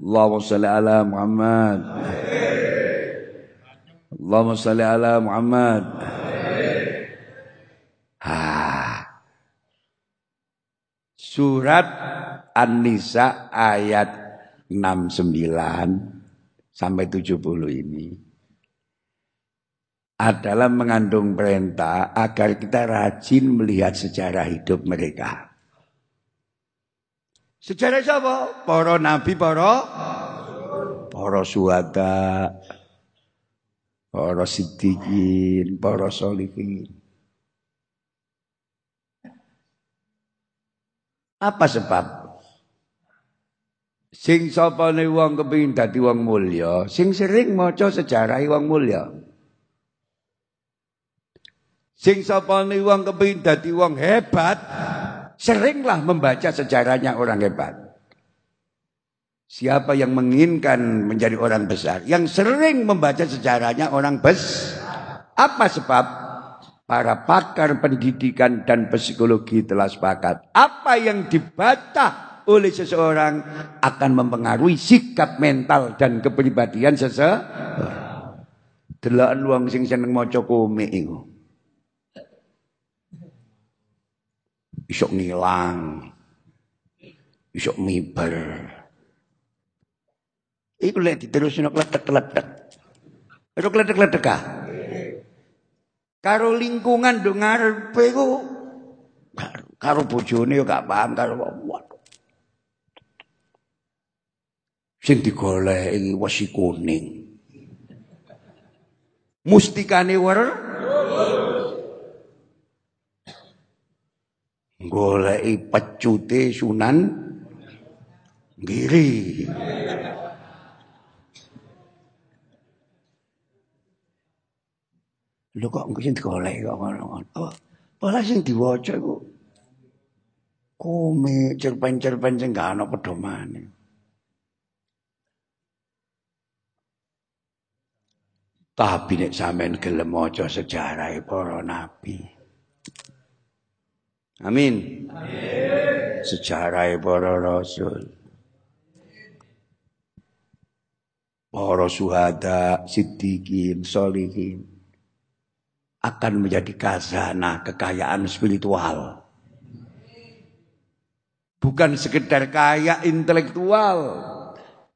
Allahumma sholli ala Muhammad. Allahumma salli ala Muhammad. Ha. Surat An-Nisa ayat 69 sampai 70 ini adalah mengandung perintah agar kita rajin melihat sejarah hidup mereka. Sejarah siapa? Para nabi, para para suhada, para siddiqin, para solihin. Apa sebab? Sing sapane wong kepengin dadi wong mulya, sing sering maca sejarah wong mulya. Sing sapane wong kepengin dadi wong hebat, seringlah membaca sejarahnya orang hebat. Siapa yang menginginkan menjadi orang besar, yang sering membaca sejarahnya orang besar. Apa sebab? Para pakar pendidikan dan psikologi telah sepakat. Apa yang dibaca oleh seseorang akan mempengaruhi sikap mental dan kepribadian seseorang. Deloken wong sing seneng maca komik iku. Isok ngilang. Isok miber. Iku lek diterusno kletek-kletek. Itu kletek-kletek ah. Karo lingkungan do ngarepe iku karo bojone gak paham karo waduh. Sing digoleki wesi kuning. Mustikane wer goleki pecute Sunan Giri. Lho kok sing digoleki kok ngono. Apa? Pola sing diwaca iku komik cerpen-cerpen sing gak ana pedomane. Tapi nek sampean gelem maca sejarah para nabi. Amin. Amin. Sejarah para rasul. Para suhada, siddiqin, solihin akan menjadi khazanah kekayaan spiritual. Bukan sekedar kaya intelektual,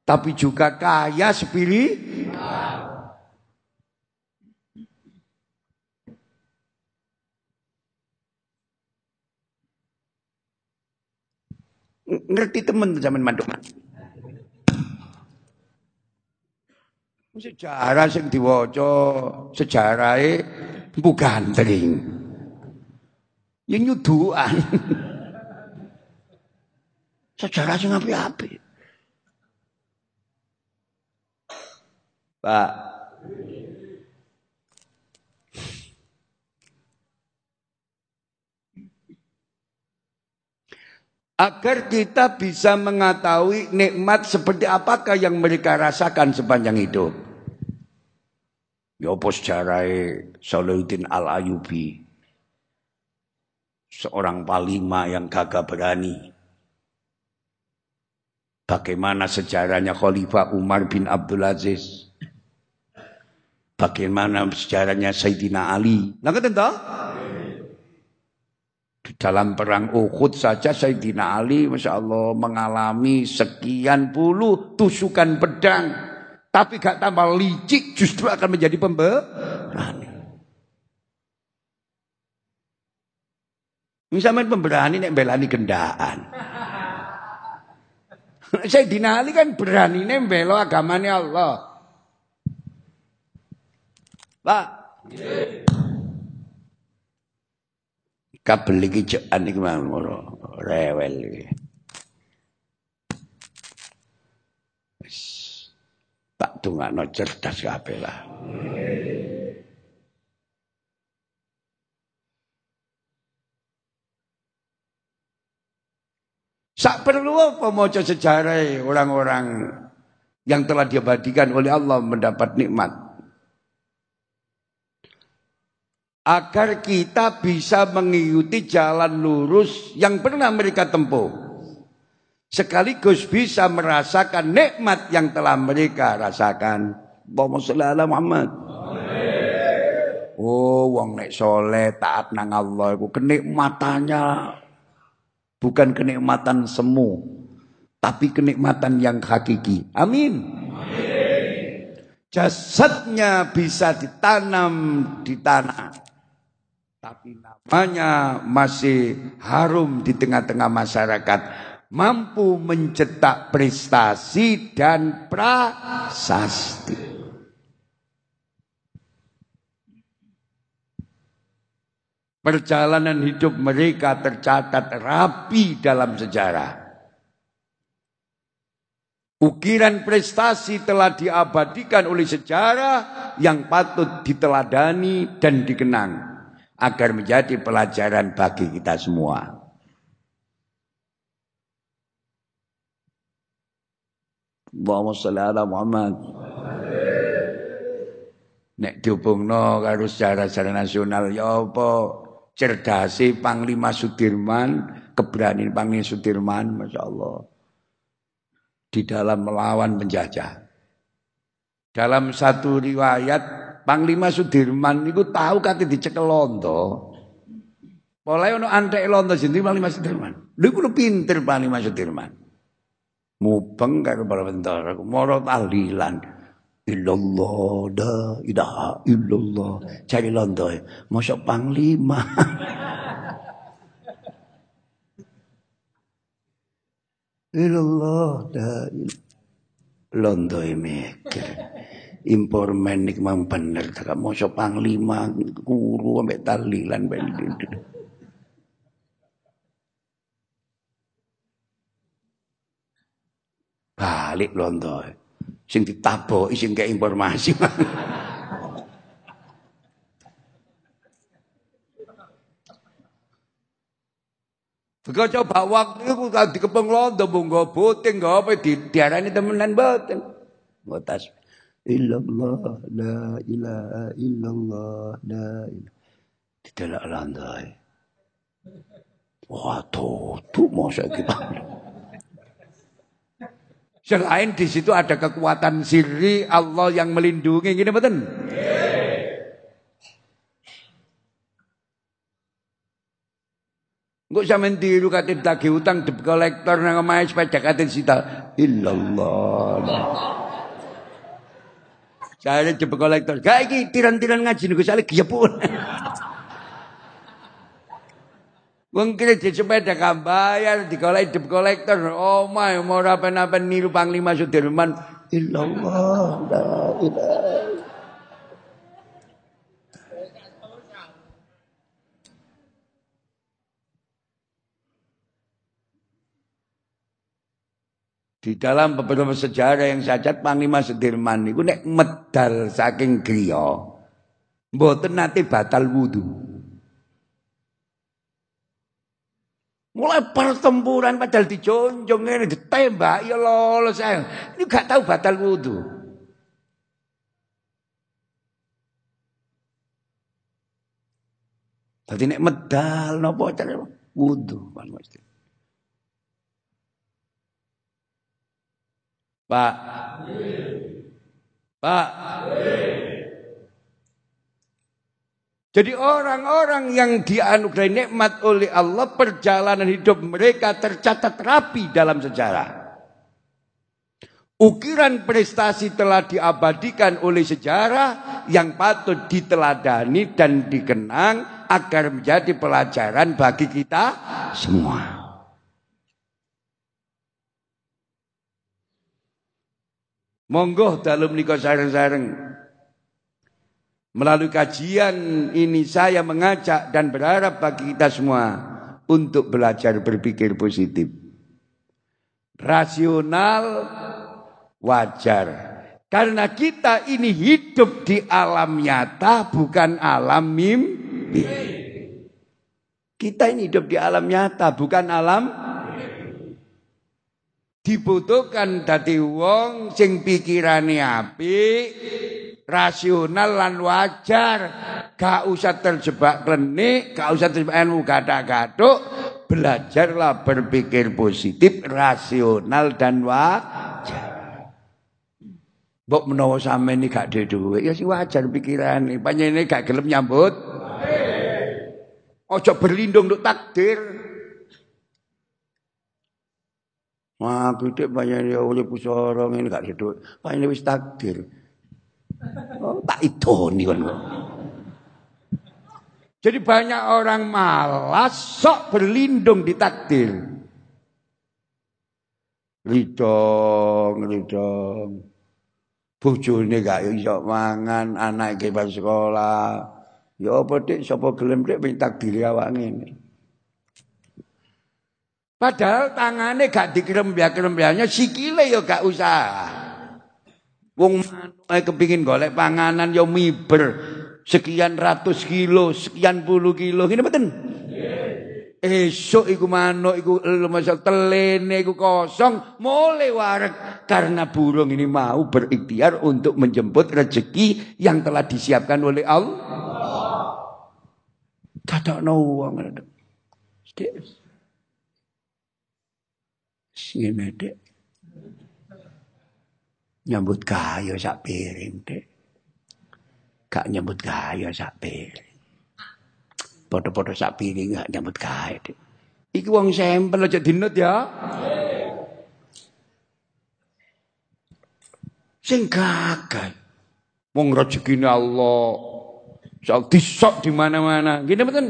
tapi juga kaya spiritual. Ngerti teman zaman manduman. Sejarah sing diwaca sejarahe Bu gandring. Ya nyuduan. *laughs* Sejarah sing api-api. Pak. Agar kita bisa mengetahui nikmat seperti apakah yang mereka rasakan sepanjang hidup. Ya apa Salahuddin Al-Ayubi. Seorang palima yang gagah berani. Bagaimana sejarahnya Khalifah Umar bin Abdul Aziz. Bagaimana sejarahnya Sayyidina Ali. Nah, tentu? Dalam perang Uhud saja Sayyidina Ali Masya Allah mengalami sekian puluh tusukan pedang tapi gak tambah licik justru akan menjadi pemberani. Misalnya pemberani nek belani gendaan. *laughs* Saya dinali kan berani nih belo agamanya Allah. Pak kabel iki jekan iki mamoro rewel iki. Tak dongakno cerdas kabeh lah Sak perlu apa maca sejarah orang-orang yang telah diabadikan oleh Allah mendapat nikmat? Agar kita bisa mengikuti jalan lurus yang pernah mereka tempuh. Sekaligus bisa merasakan nikmat yang telah mereka rasakan. Allahumma Muhammad. Oh, wong nek soleh taat nang Allah iku kenikmatannya Bukan kenikmatan semu, tapi kenikmatan yang hakiki. Amin. Jasadnya bisa ditanam di tanah. Tapi namanya masih harum di tengah-tengah masyarakat. Mampu mencetak prestasi dan prasasti. Perjalanan hidup mereka tercatat rapi dalam sejarah. Ukiran prestasi telah diabadikan oleh sejarah yang patut diteladani dan dikenang agar menjadi pelajaran bagi kita semua. Allahumma sholli ala Muhammad. Nek dihubungno karo sejarah-sejarah nasional ya apa? cerdasi Panglima Sudirman, keberanian Panglima Sudirman, Masya Allah. Di dalam melawan penjajah. Dalam satu riwayat, Panglima Sudirman itu tahu kata dicekel londo. Mulai ono antek londo sendiri Panglima Sudirman. Lha kuwi pinter Panglima Sudirman. Mubeng karo para tentara, moro tahlilan illallah la ilaha illallah cari londo masuk panglima *laughs* illallah la londo mikir impor menik mang bener tak masuk panglima guru ambek talilan balik londo sing ditaboki sing kayak informasi. *laughs* Kau coba waktu itu kalau dikepeng londo bunggo puting gak apa di diarani temenan boten. Ngotas illallah la ilaha illallah la ilaha tidak landai. Wah tuh saya kita. Selain di situ ada kekuatan sirri Allah yang melindungi. Gini betul? Enggak sampean tiru kate tagih utang dep kolektor nang omahe sepeda kate sita. Illallah. Saya dep kolektor. Gak iki tiran-tiran ngaji niku sale giyepun. Wong kredit sepeda kan bayar digolek dep kolektor. Oh my mau apa-apa niru Panglima Sudirman. Illallah la ilaha Di dalam beberapa sejarah yang saya catat Panglima Sudirman itu nek medal saking griya mboten nate batal wudu. Mulai pertempuran padahal dijonjong ini ditembak ya lolos saya. Ini gak tahu batal wudhu. Tadi nek medal nopo cara wudhu Pak Pak. Pak. Jadi orang-orang yang dianugerahi nikmat oleh Allah perjalanan hidup mereka tercatat rapi dalam sejarah. Ukiran prestasi telah diabadikan oleh sejarah yang patut diteladani dan dikenang agar menjadi pelajaran bagi kita semua. Monggo dalam nikah sareng-sareng Melalui kajian ini saya mengajak dan berharap bagi kita semua untuk belajar berpikir positif. Rasional wajar. Karena kita ini hidup di alam nyata bukan alam mimpi. Kita ini hidup di alam nyata bukan alam dibutuhkan dadi wong sing pikirane apik, rasional lan wajar, gak usah terjebak klenik, gak usah terjebak ilmu gadak-gaduk, belajarlah berpikir positif, rasional dan wajar. Mbok menawa sampeyan gak duwe dhuwit ya sih wajar pikirane, panjenengan gak gelem nyambut. Ojo berlindung untuk takdir. Wah, gede banyak ya oleh pusara ini gak. Banyak wis takdir. Oh, tak nih kan. Jadi banyak orang malas sok berlindung di takdir. Ridong, ridong. Bojone gak iso mangan, anak ke sekolah. Ya apa dik sapa gelem dik ping takdir awak ngene. Padahal tangannya gak dikerembiak-kerembiaknya, sikile ya gak usah. Wong manuk kepingin golek panganan ya miber. Sekian ratus kilo, sekian puluh kilo. Ini betul? Esok iku manuk iku masal telene iku kosong, mulai warek karena burung ini mau berikhtiar untuk menjemput rezeki yang telah disiapkan oleh Allah. Kadang uang. Ngene Dek. Nyambut gayo sak piring, Dek. Gak nyambut gayo sak piring. Padha-padha sak piring gak nyambut gayo, Dek. Iki wong sampel aja dinut ya. Sing gagal. Wong rezekine Allah. Soal disok di mana-mana. Gini betul?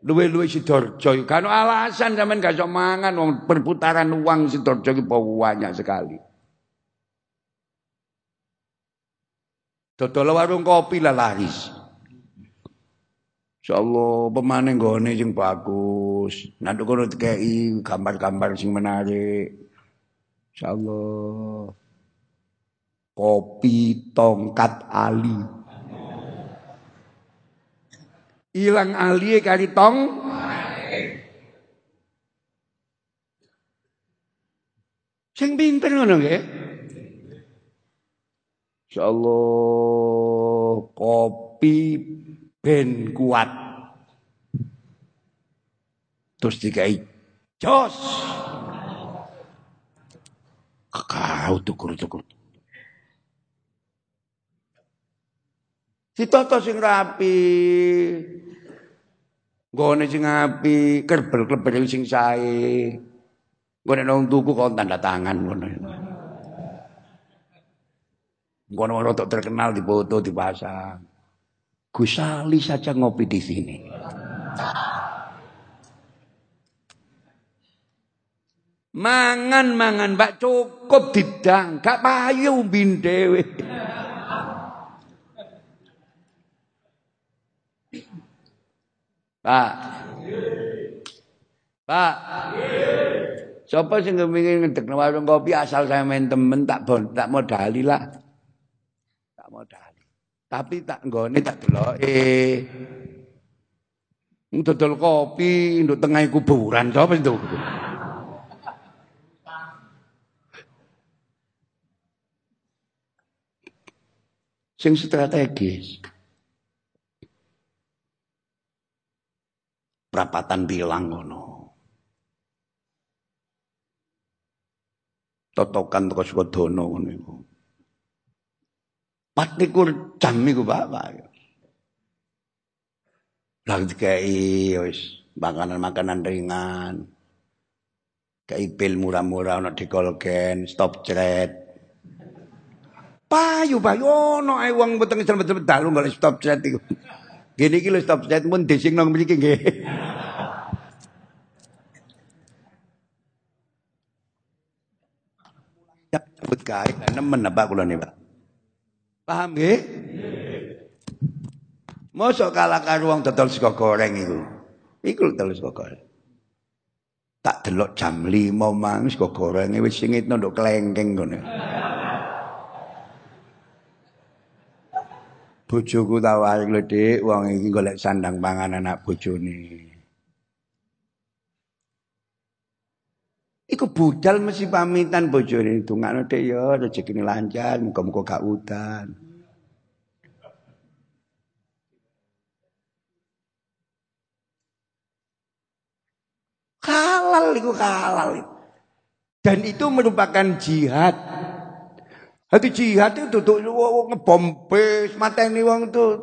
Luwe-luwe Sidoarjo kan alasan sampean gak iso mangan perputaran uang Sidoarjo iki banyak sekali. Dodol warung kopi lah laris. Insyaallah pemane nggone sing bagus. Nanti kono dikei gambar-gambar sing menarik. Insyaallah. Kopi tongkat ali. Ilang aliye kali tong. Sing pinter ngono nggih. Insyaallah kopi ben kuat. Terus dikai jos. Kau tukur-tukur. Ditata sing rapi. Nggone sing api, kerbel-kerbel sing sae. Nggone nang tuku kok tanda tangan ngono. Nggone orang terkenal di foto dipasang. Gusali saja ngopi di sini. Mangan mangan Pak cukup didang, gak payu umbin dhewe. Pak. Pak. Siapa sing kepengin ngedekno warung kopi asal saya main temen tak bon, tak modali lah. Tak modali. Tapi tak nggone tak deloke. Dodol kopi nduk tengah kuburan sapa itu? Sing strategis. Prapatan bilang ngono. Totokan teko Sukodono ngono iku. Patlikur jam iku Bapak. Lah dikai wis makanan-makanan ringan. Kayak pil murah-murah ana di Kolgen, stop cret. Payu payu ono ae wong weteng betul-betul dalu golek stop chat iku. Gini iki stop chat pun desing nang mriki nggih. Nyebut kae nemen apa kula. Paham nggih? Mosok kalah karo wong dodol sego goreng iku. Iku dodol sego goreng. Tak delok jam 5 mang sego goreng wis singitno nduk klengkeng ngono. Bojoku tawarik lho Dik, wong iki golek sandang pangan anak bojone. Iku budal mesti pamitan bojone dongakno dek ya rezekine lancar, muga-muga gak udan. Halal itu halal. Dan itu merupakan jihad. Hati jihad itu tutup ngebom bis, mateni wong itu.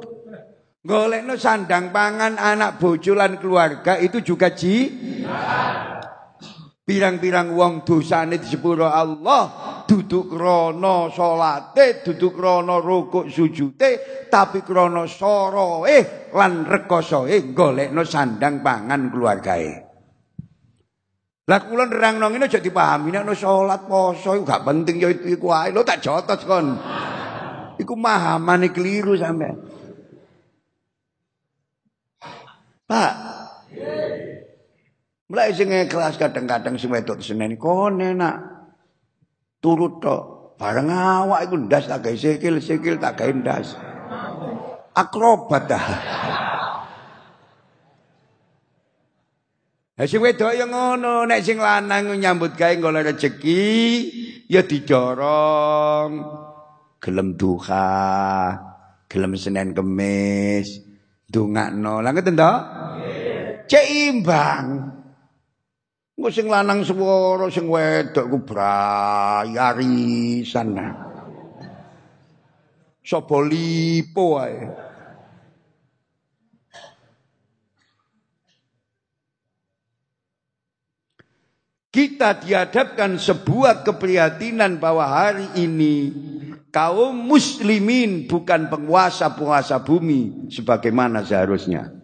Golekno sandang pangan anak bojolan keluarga itu juga jihad. Pirang-pirang wong dosane disepuro Allah, duduk krana salate, duduk krana rukuk sujute, tapi krana soroe lan rekosoe golekno sandang pangan keluargae. Lah kula nerangno ngene aja dipahami nek salat poso iku gak penting ya itu iku ae. Lho tak jotos kon. Iku mahamane keliru sampean. Pak, Mulai sing ikhlas kadang-kadang sing wedok seneni kon enak. Turut tok. Bareng awak iku ndas tak gawe sikil, sikil tak gawe ndas. Akrobat dah. Lah sing wedok ya ngono, nek sing lanang nyambut gawe golek rezeki ya didorong. Gelem duha, gelem Senin Kemis, ndongakno. Lah ngeten to? Cek imbang. Engko sing lanang swara sing wedok ku brayarisan. Sopo lipo ae. Kita dihadapkan sebuah keprihatinan bahwa hari ini kaum muslimin bukan penguasa-penguasa bumi sebagaimana seharusnya.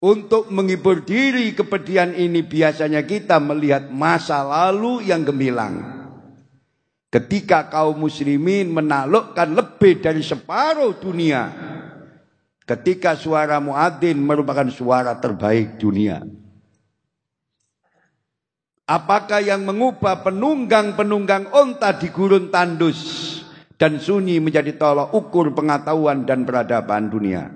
Untuk menghibur diri kepedihan ini biasanya kita melihat masa lalu yang gemilang. Ketika kaum muslimin menaklukkan lebih dari separuh dunia. Ketika suara muadzin merupakan suara terbaik dunia. Apakah yang mengubah penunggang-penunggang onta di gurun tandus dan sunyi menjadi tolok ukur pengetahuan dan peradaban dunia?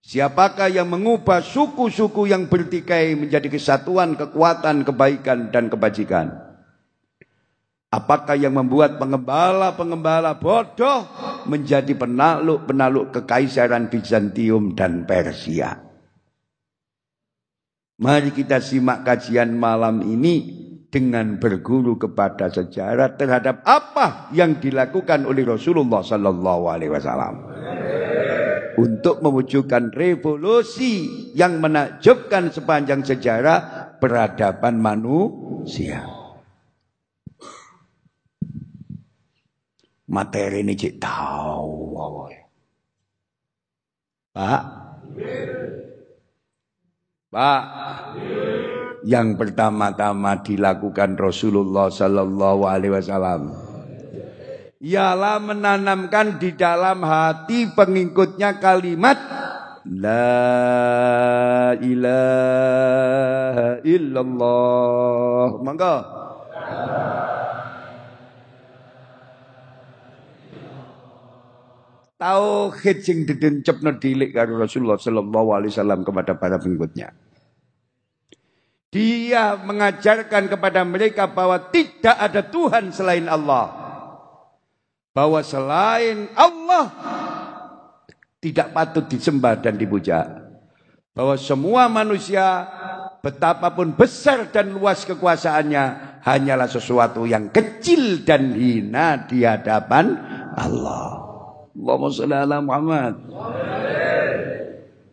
Siapakah yang mengubah suku-suku yang bertikai menjadi kesatuan, kekuatan, kebaikan, dan kebajikan? Apakah yang membuat pengembala-pengembala bodoh menjadi penakluk-penakluk kekaisaran Bizantium dan Persia? Mari kita simak kajian malam ini dengan berguru kepada sejarah terhadap apa yang dilakukan oleh Rasulullah Sallallahu Alaihi Wasallam untuk mewujudkan revolusi yang menakjubkan sepanjang sejarah peradaban manusia. Materi ini cik tahu. Pak. Pak. Yang pertama-tama dilakukan Rasulullah sallallahu alaihi wasallam ialah menanamkan di dalam hati pengikutnya kalimat La ilaha illallah. Mangga. Tauhid sing didencepno dilik karo Rasulullah sallallahu alaihi wasallam kepada para pengikutnya. Dia mengajarkan kepada mereka bahwa tidak ada Tuhan selain Allah bahwa selain Allah tidak patut disembah dan dipuja. Bahwa semua manusia betapapun besar dan luas kekuasaannya hanyalah sesuatu yang kecil dan hina di hadapan Allah. Allahumma sholli ala Muhammad.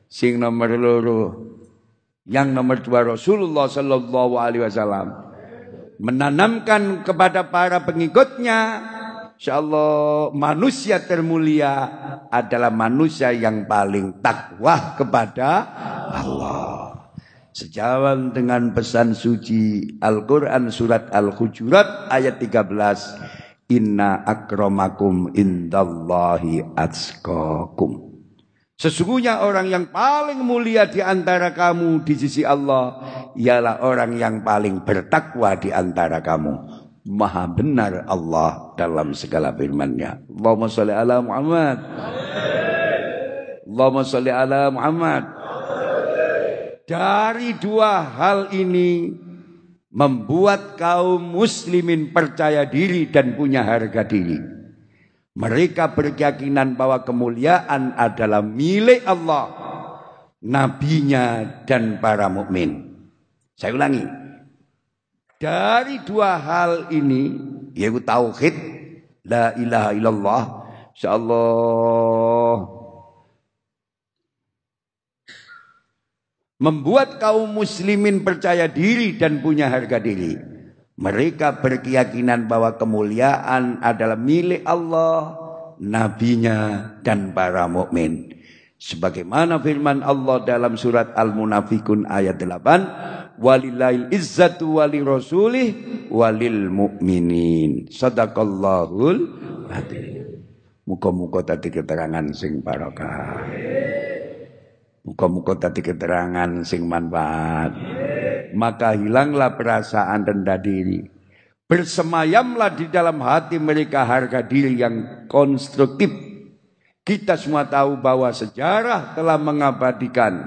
Sing nomor loro yang nomor dua Rasulullah Sallallahu Alaihi Wasallam menanamkan kepada para pengikutnya Insyaallah manusia termulia adalah manusia yang paling takwa kepada Allah. Sejalan dengan pesan suci Al-Quran surat Al-Hujurat ayat 13. Inna akramakum indallahi atskakum. Sesungguhnya orang yang paling mulia di antara kamu di sisi Allah ialah orang yang paling bertakwa di antara kamu. Maha benar Allah dalam segala firman-Nya. Allahumma sholli ala Muhammad. Allahumma sholli ala Muhammad. Dari dua hal ini membuat kaum muslimin percaya diri dan punya harga diri. Mereka berkeyakinan bahwa kemuliaan adalah milik Allah, nabinya dan para mukmin. Saya ulangi. Dari dua hal ini yaitu tauhid la ilaha illallah insyaallah membuat kaum muslimin percaya diri dan punya harga diri. Mereka berkeyakinan bahwa kemuliaan adalah milik Allah, nabinya dan para mukmin. Sebagaimana firman Allah dalam surat Al-Munafikun ayat 8, walillail izzatu wali rasulih walil mu'minin. Sadaqallahul Muka-muka tadi keterangan sing barokah. Muka-muka tadi keterangan sing manfaat. Maka hilanglah perasaan rendah diri. Bersemayamlah di dalam hati mereka harga diri yang konstruktif. Kita semua tahu bahwa sejarah telah mengabadikan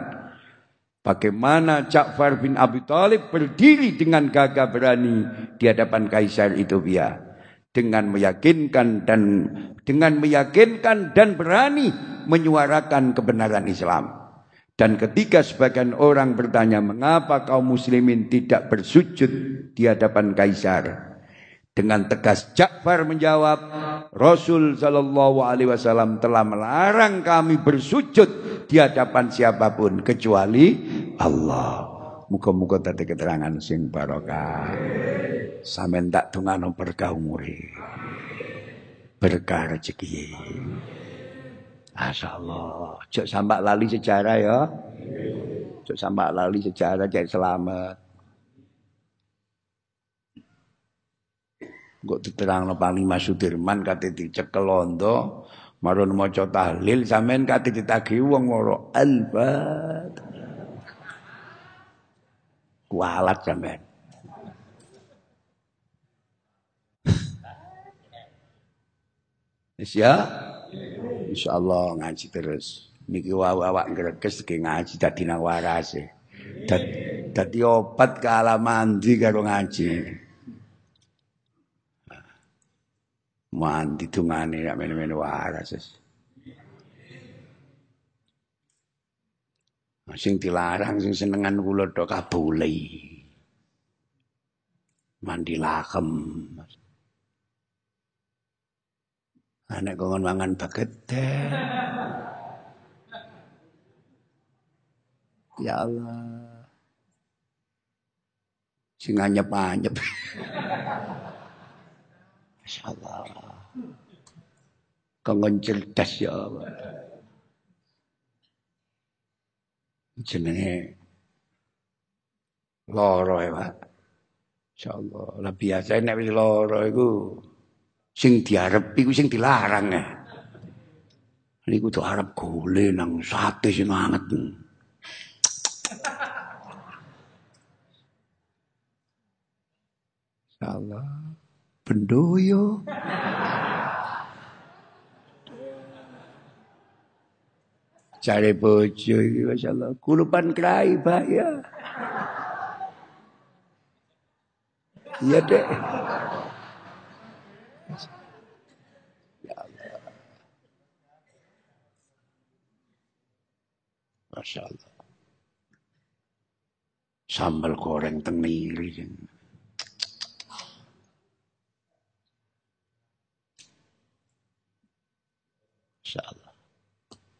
bagaimana Ja'far bin Abi Thalib berdiri dengan gagah berani di hadapan Kaisar Ethiopia dengan meyakinkan dan dengan meyakinkan dan berani menyuarakan kebenaran Islam. Dan ketika sebagian orang bertanya mengapa kaum muslimin tidak bersujud di hadapan kaisar. Dengan tegas Ja'far menjawab, Rasul Shallallahu Alaihi Wasallam telah melarang kami bersujud di hadapan siapa pun kecuali Allah. Muka-muka tadi keterangan sing barokah. Sampai tak tungano berkah umuri. Berkah rezeki. Masya Allah. Cuk sampak lali sejarah ya. Cuk sampak lali sejarah jadi selamat. Kok diterang no Panglima Sudirman kate dicekel londo. Marun maca tahlil sampean kate ditagi wong moro albat. Kualat sampean. ya. Insyaallah ngaji terus. Niki awak ngreges ki ngaji dadi nang warase. Dadi obat kala mandi karo ngaji. Mandi tungane nek men-men waras. Sing dilarang sing senengan kula tok kabule. Mandi lakem. Anak kongon mangan bageten. Ya Allah. Sing anyep-anyep. Masya Allah. Kongon cerdas ya Allah. Jenenge loro ya Pak. Insyaallah. Lah biasa nek wis loro iku sing diarep iku sing dilarang ya. Niku tuh arep gole nang sate sing anget. Insyaallah bendoyo. Cari bojo iki masyaallah kulupan krai ya. Iya deh. Masya Allah. Sambal goreng teniri. Masya Allah.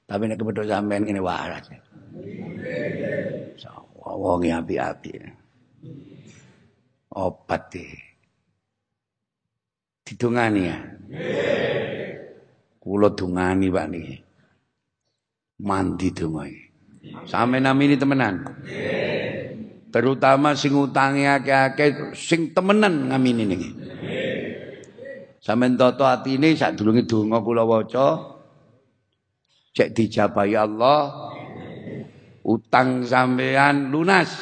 Tapi ini kebetulan sampean ini waras. Wong api-api. Obat deh. Didungani ya. Kulo dungani Pak niki. Mandi dongai. Sampai ini temenan. Terutama sing utangi akeh-akeh sing temenan ngamini niki. Sampeyan toto atine sadurunge donga kula waca cek dijabahi Allah utang sampean lunas.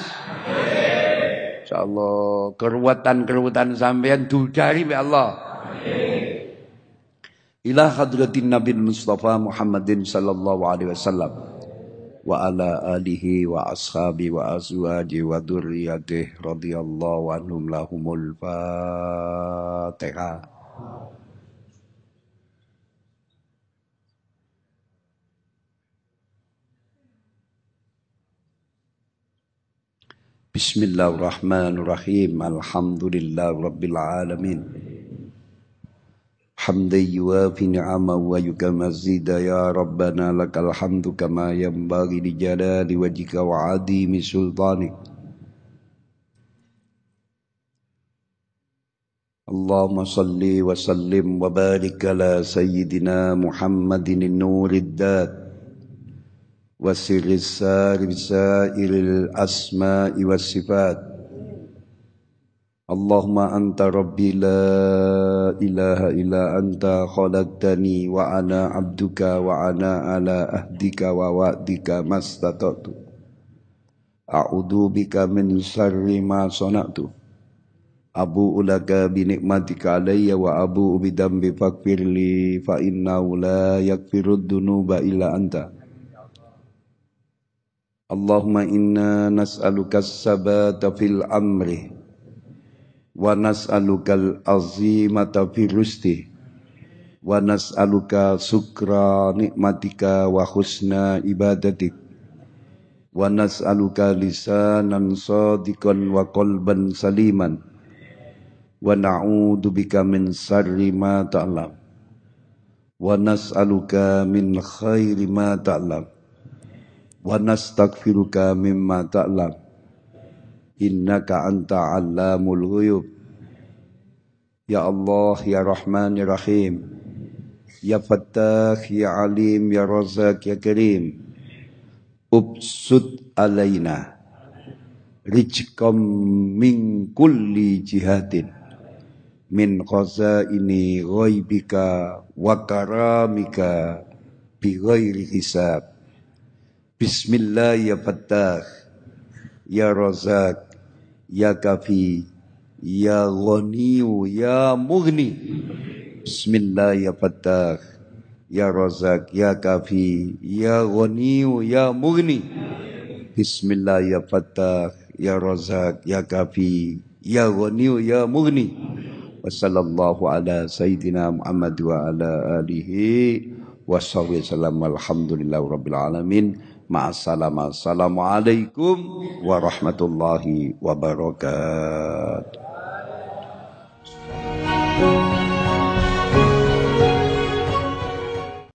Insyaallah keruwetan-keruwetan sampean dudari be Allah. Ila hadratin Nabi Mustafa Muhammadin sallallahu alaihi wasallam وعلى آله وأصحابه وأزواجه وذريته رضي الله عنهم لهم الفاتحة بسم الله الرحمن الرحيم الحمد لله رب العالمين حمدا يوافي نعما ويكمزيد يا ربنا لك الحمد كما ينبغي لجلال وجهك وعظيم سلطانك اللهم صل وسلم وبارك على سيدنا محمد النور الداد وسر السار بسائر الأسماء والصفات Allahumma anta rabbi la ilaha illa anta khalaqtani wa ana abduka wa ana ala ahdika wa wa'dika mastata'tu. A'udhu bika min sarri ma sana'tu. Abu ulaka binikmatika alayya wa abu bidambi fakfirli fa innahu la yakfirud dunuba illa anta. Allahumma inna nas'aluka sabata fil amri wa nas'alukal azimata fi rusti wa nas'aluka sukra nikmatika wa husna ibadatik. Wa nas'aluka lisanan sadiqan wa qalban saliman. Wa na'udzu bika min sarri ma ta'lam. Wa nas'aluka min khairi ma ta'lam. Wa nastaghfiruka mimma ta'lam innaka anta allamul ghuyub. Ya Allah ya Rahman ya Rahim. Ya Fattah ya Alim ya Razak ya Karim. Ubsud alaina rizqam min kulli jihadin min ini ghaibika wa karamika bi ghairi hisab. Bismillah ya Fattah. Ya Razak ya kafi ya ghaniyu ya mughni bismillah ya fattah ya razak ya kafi ya ghaniyu ya mughni bismillah ya fattah ya razak ya kafi ya ghaniyu ya mughni wa sallallahu ala sayyidina Muhammad wa ala alihi wa sahbihi wasallam alhamdulillahi rabbil alamin Ma'assalam. Assalamualaikum warahmatullahi wabarakatuh.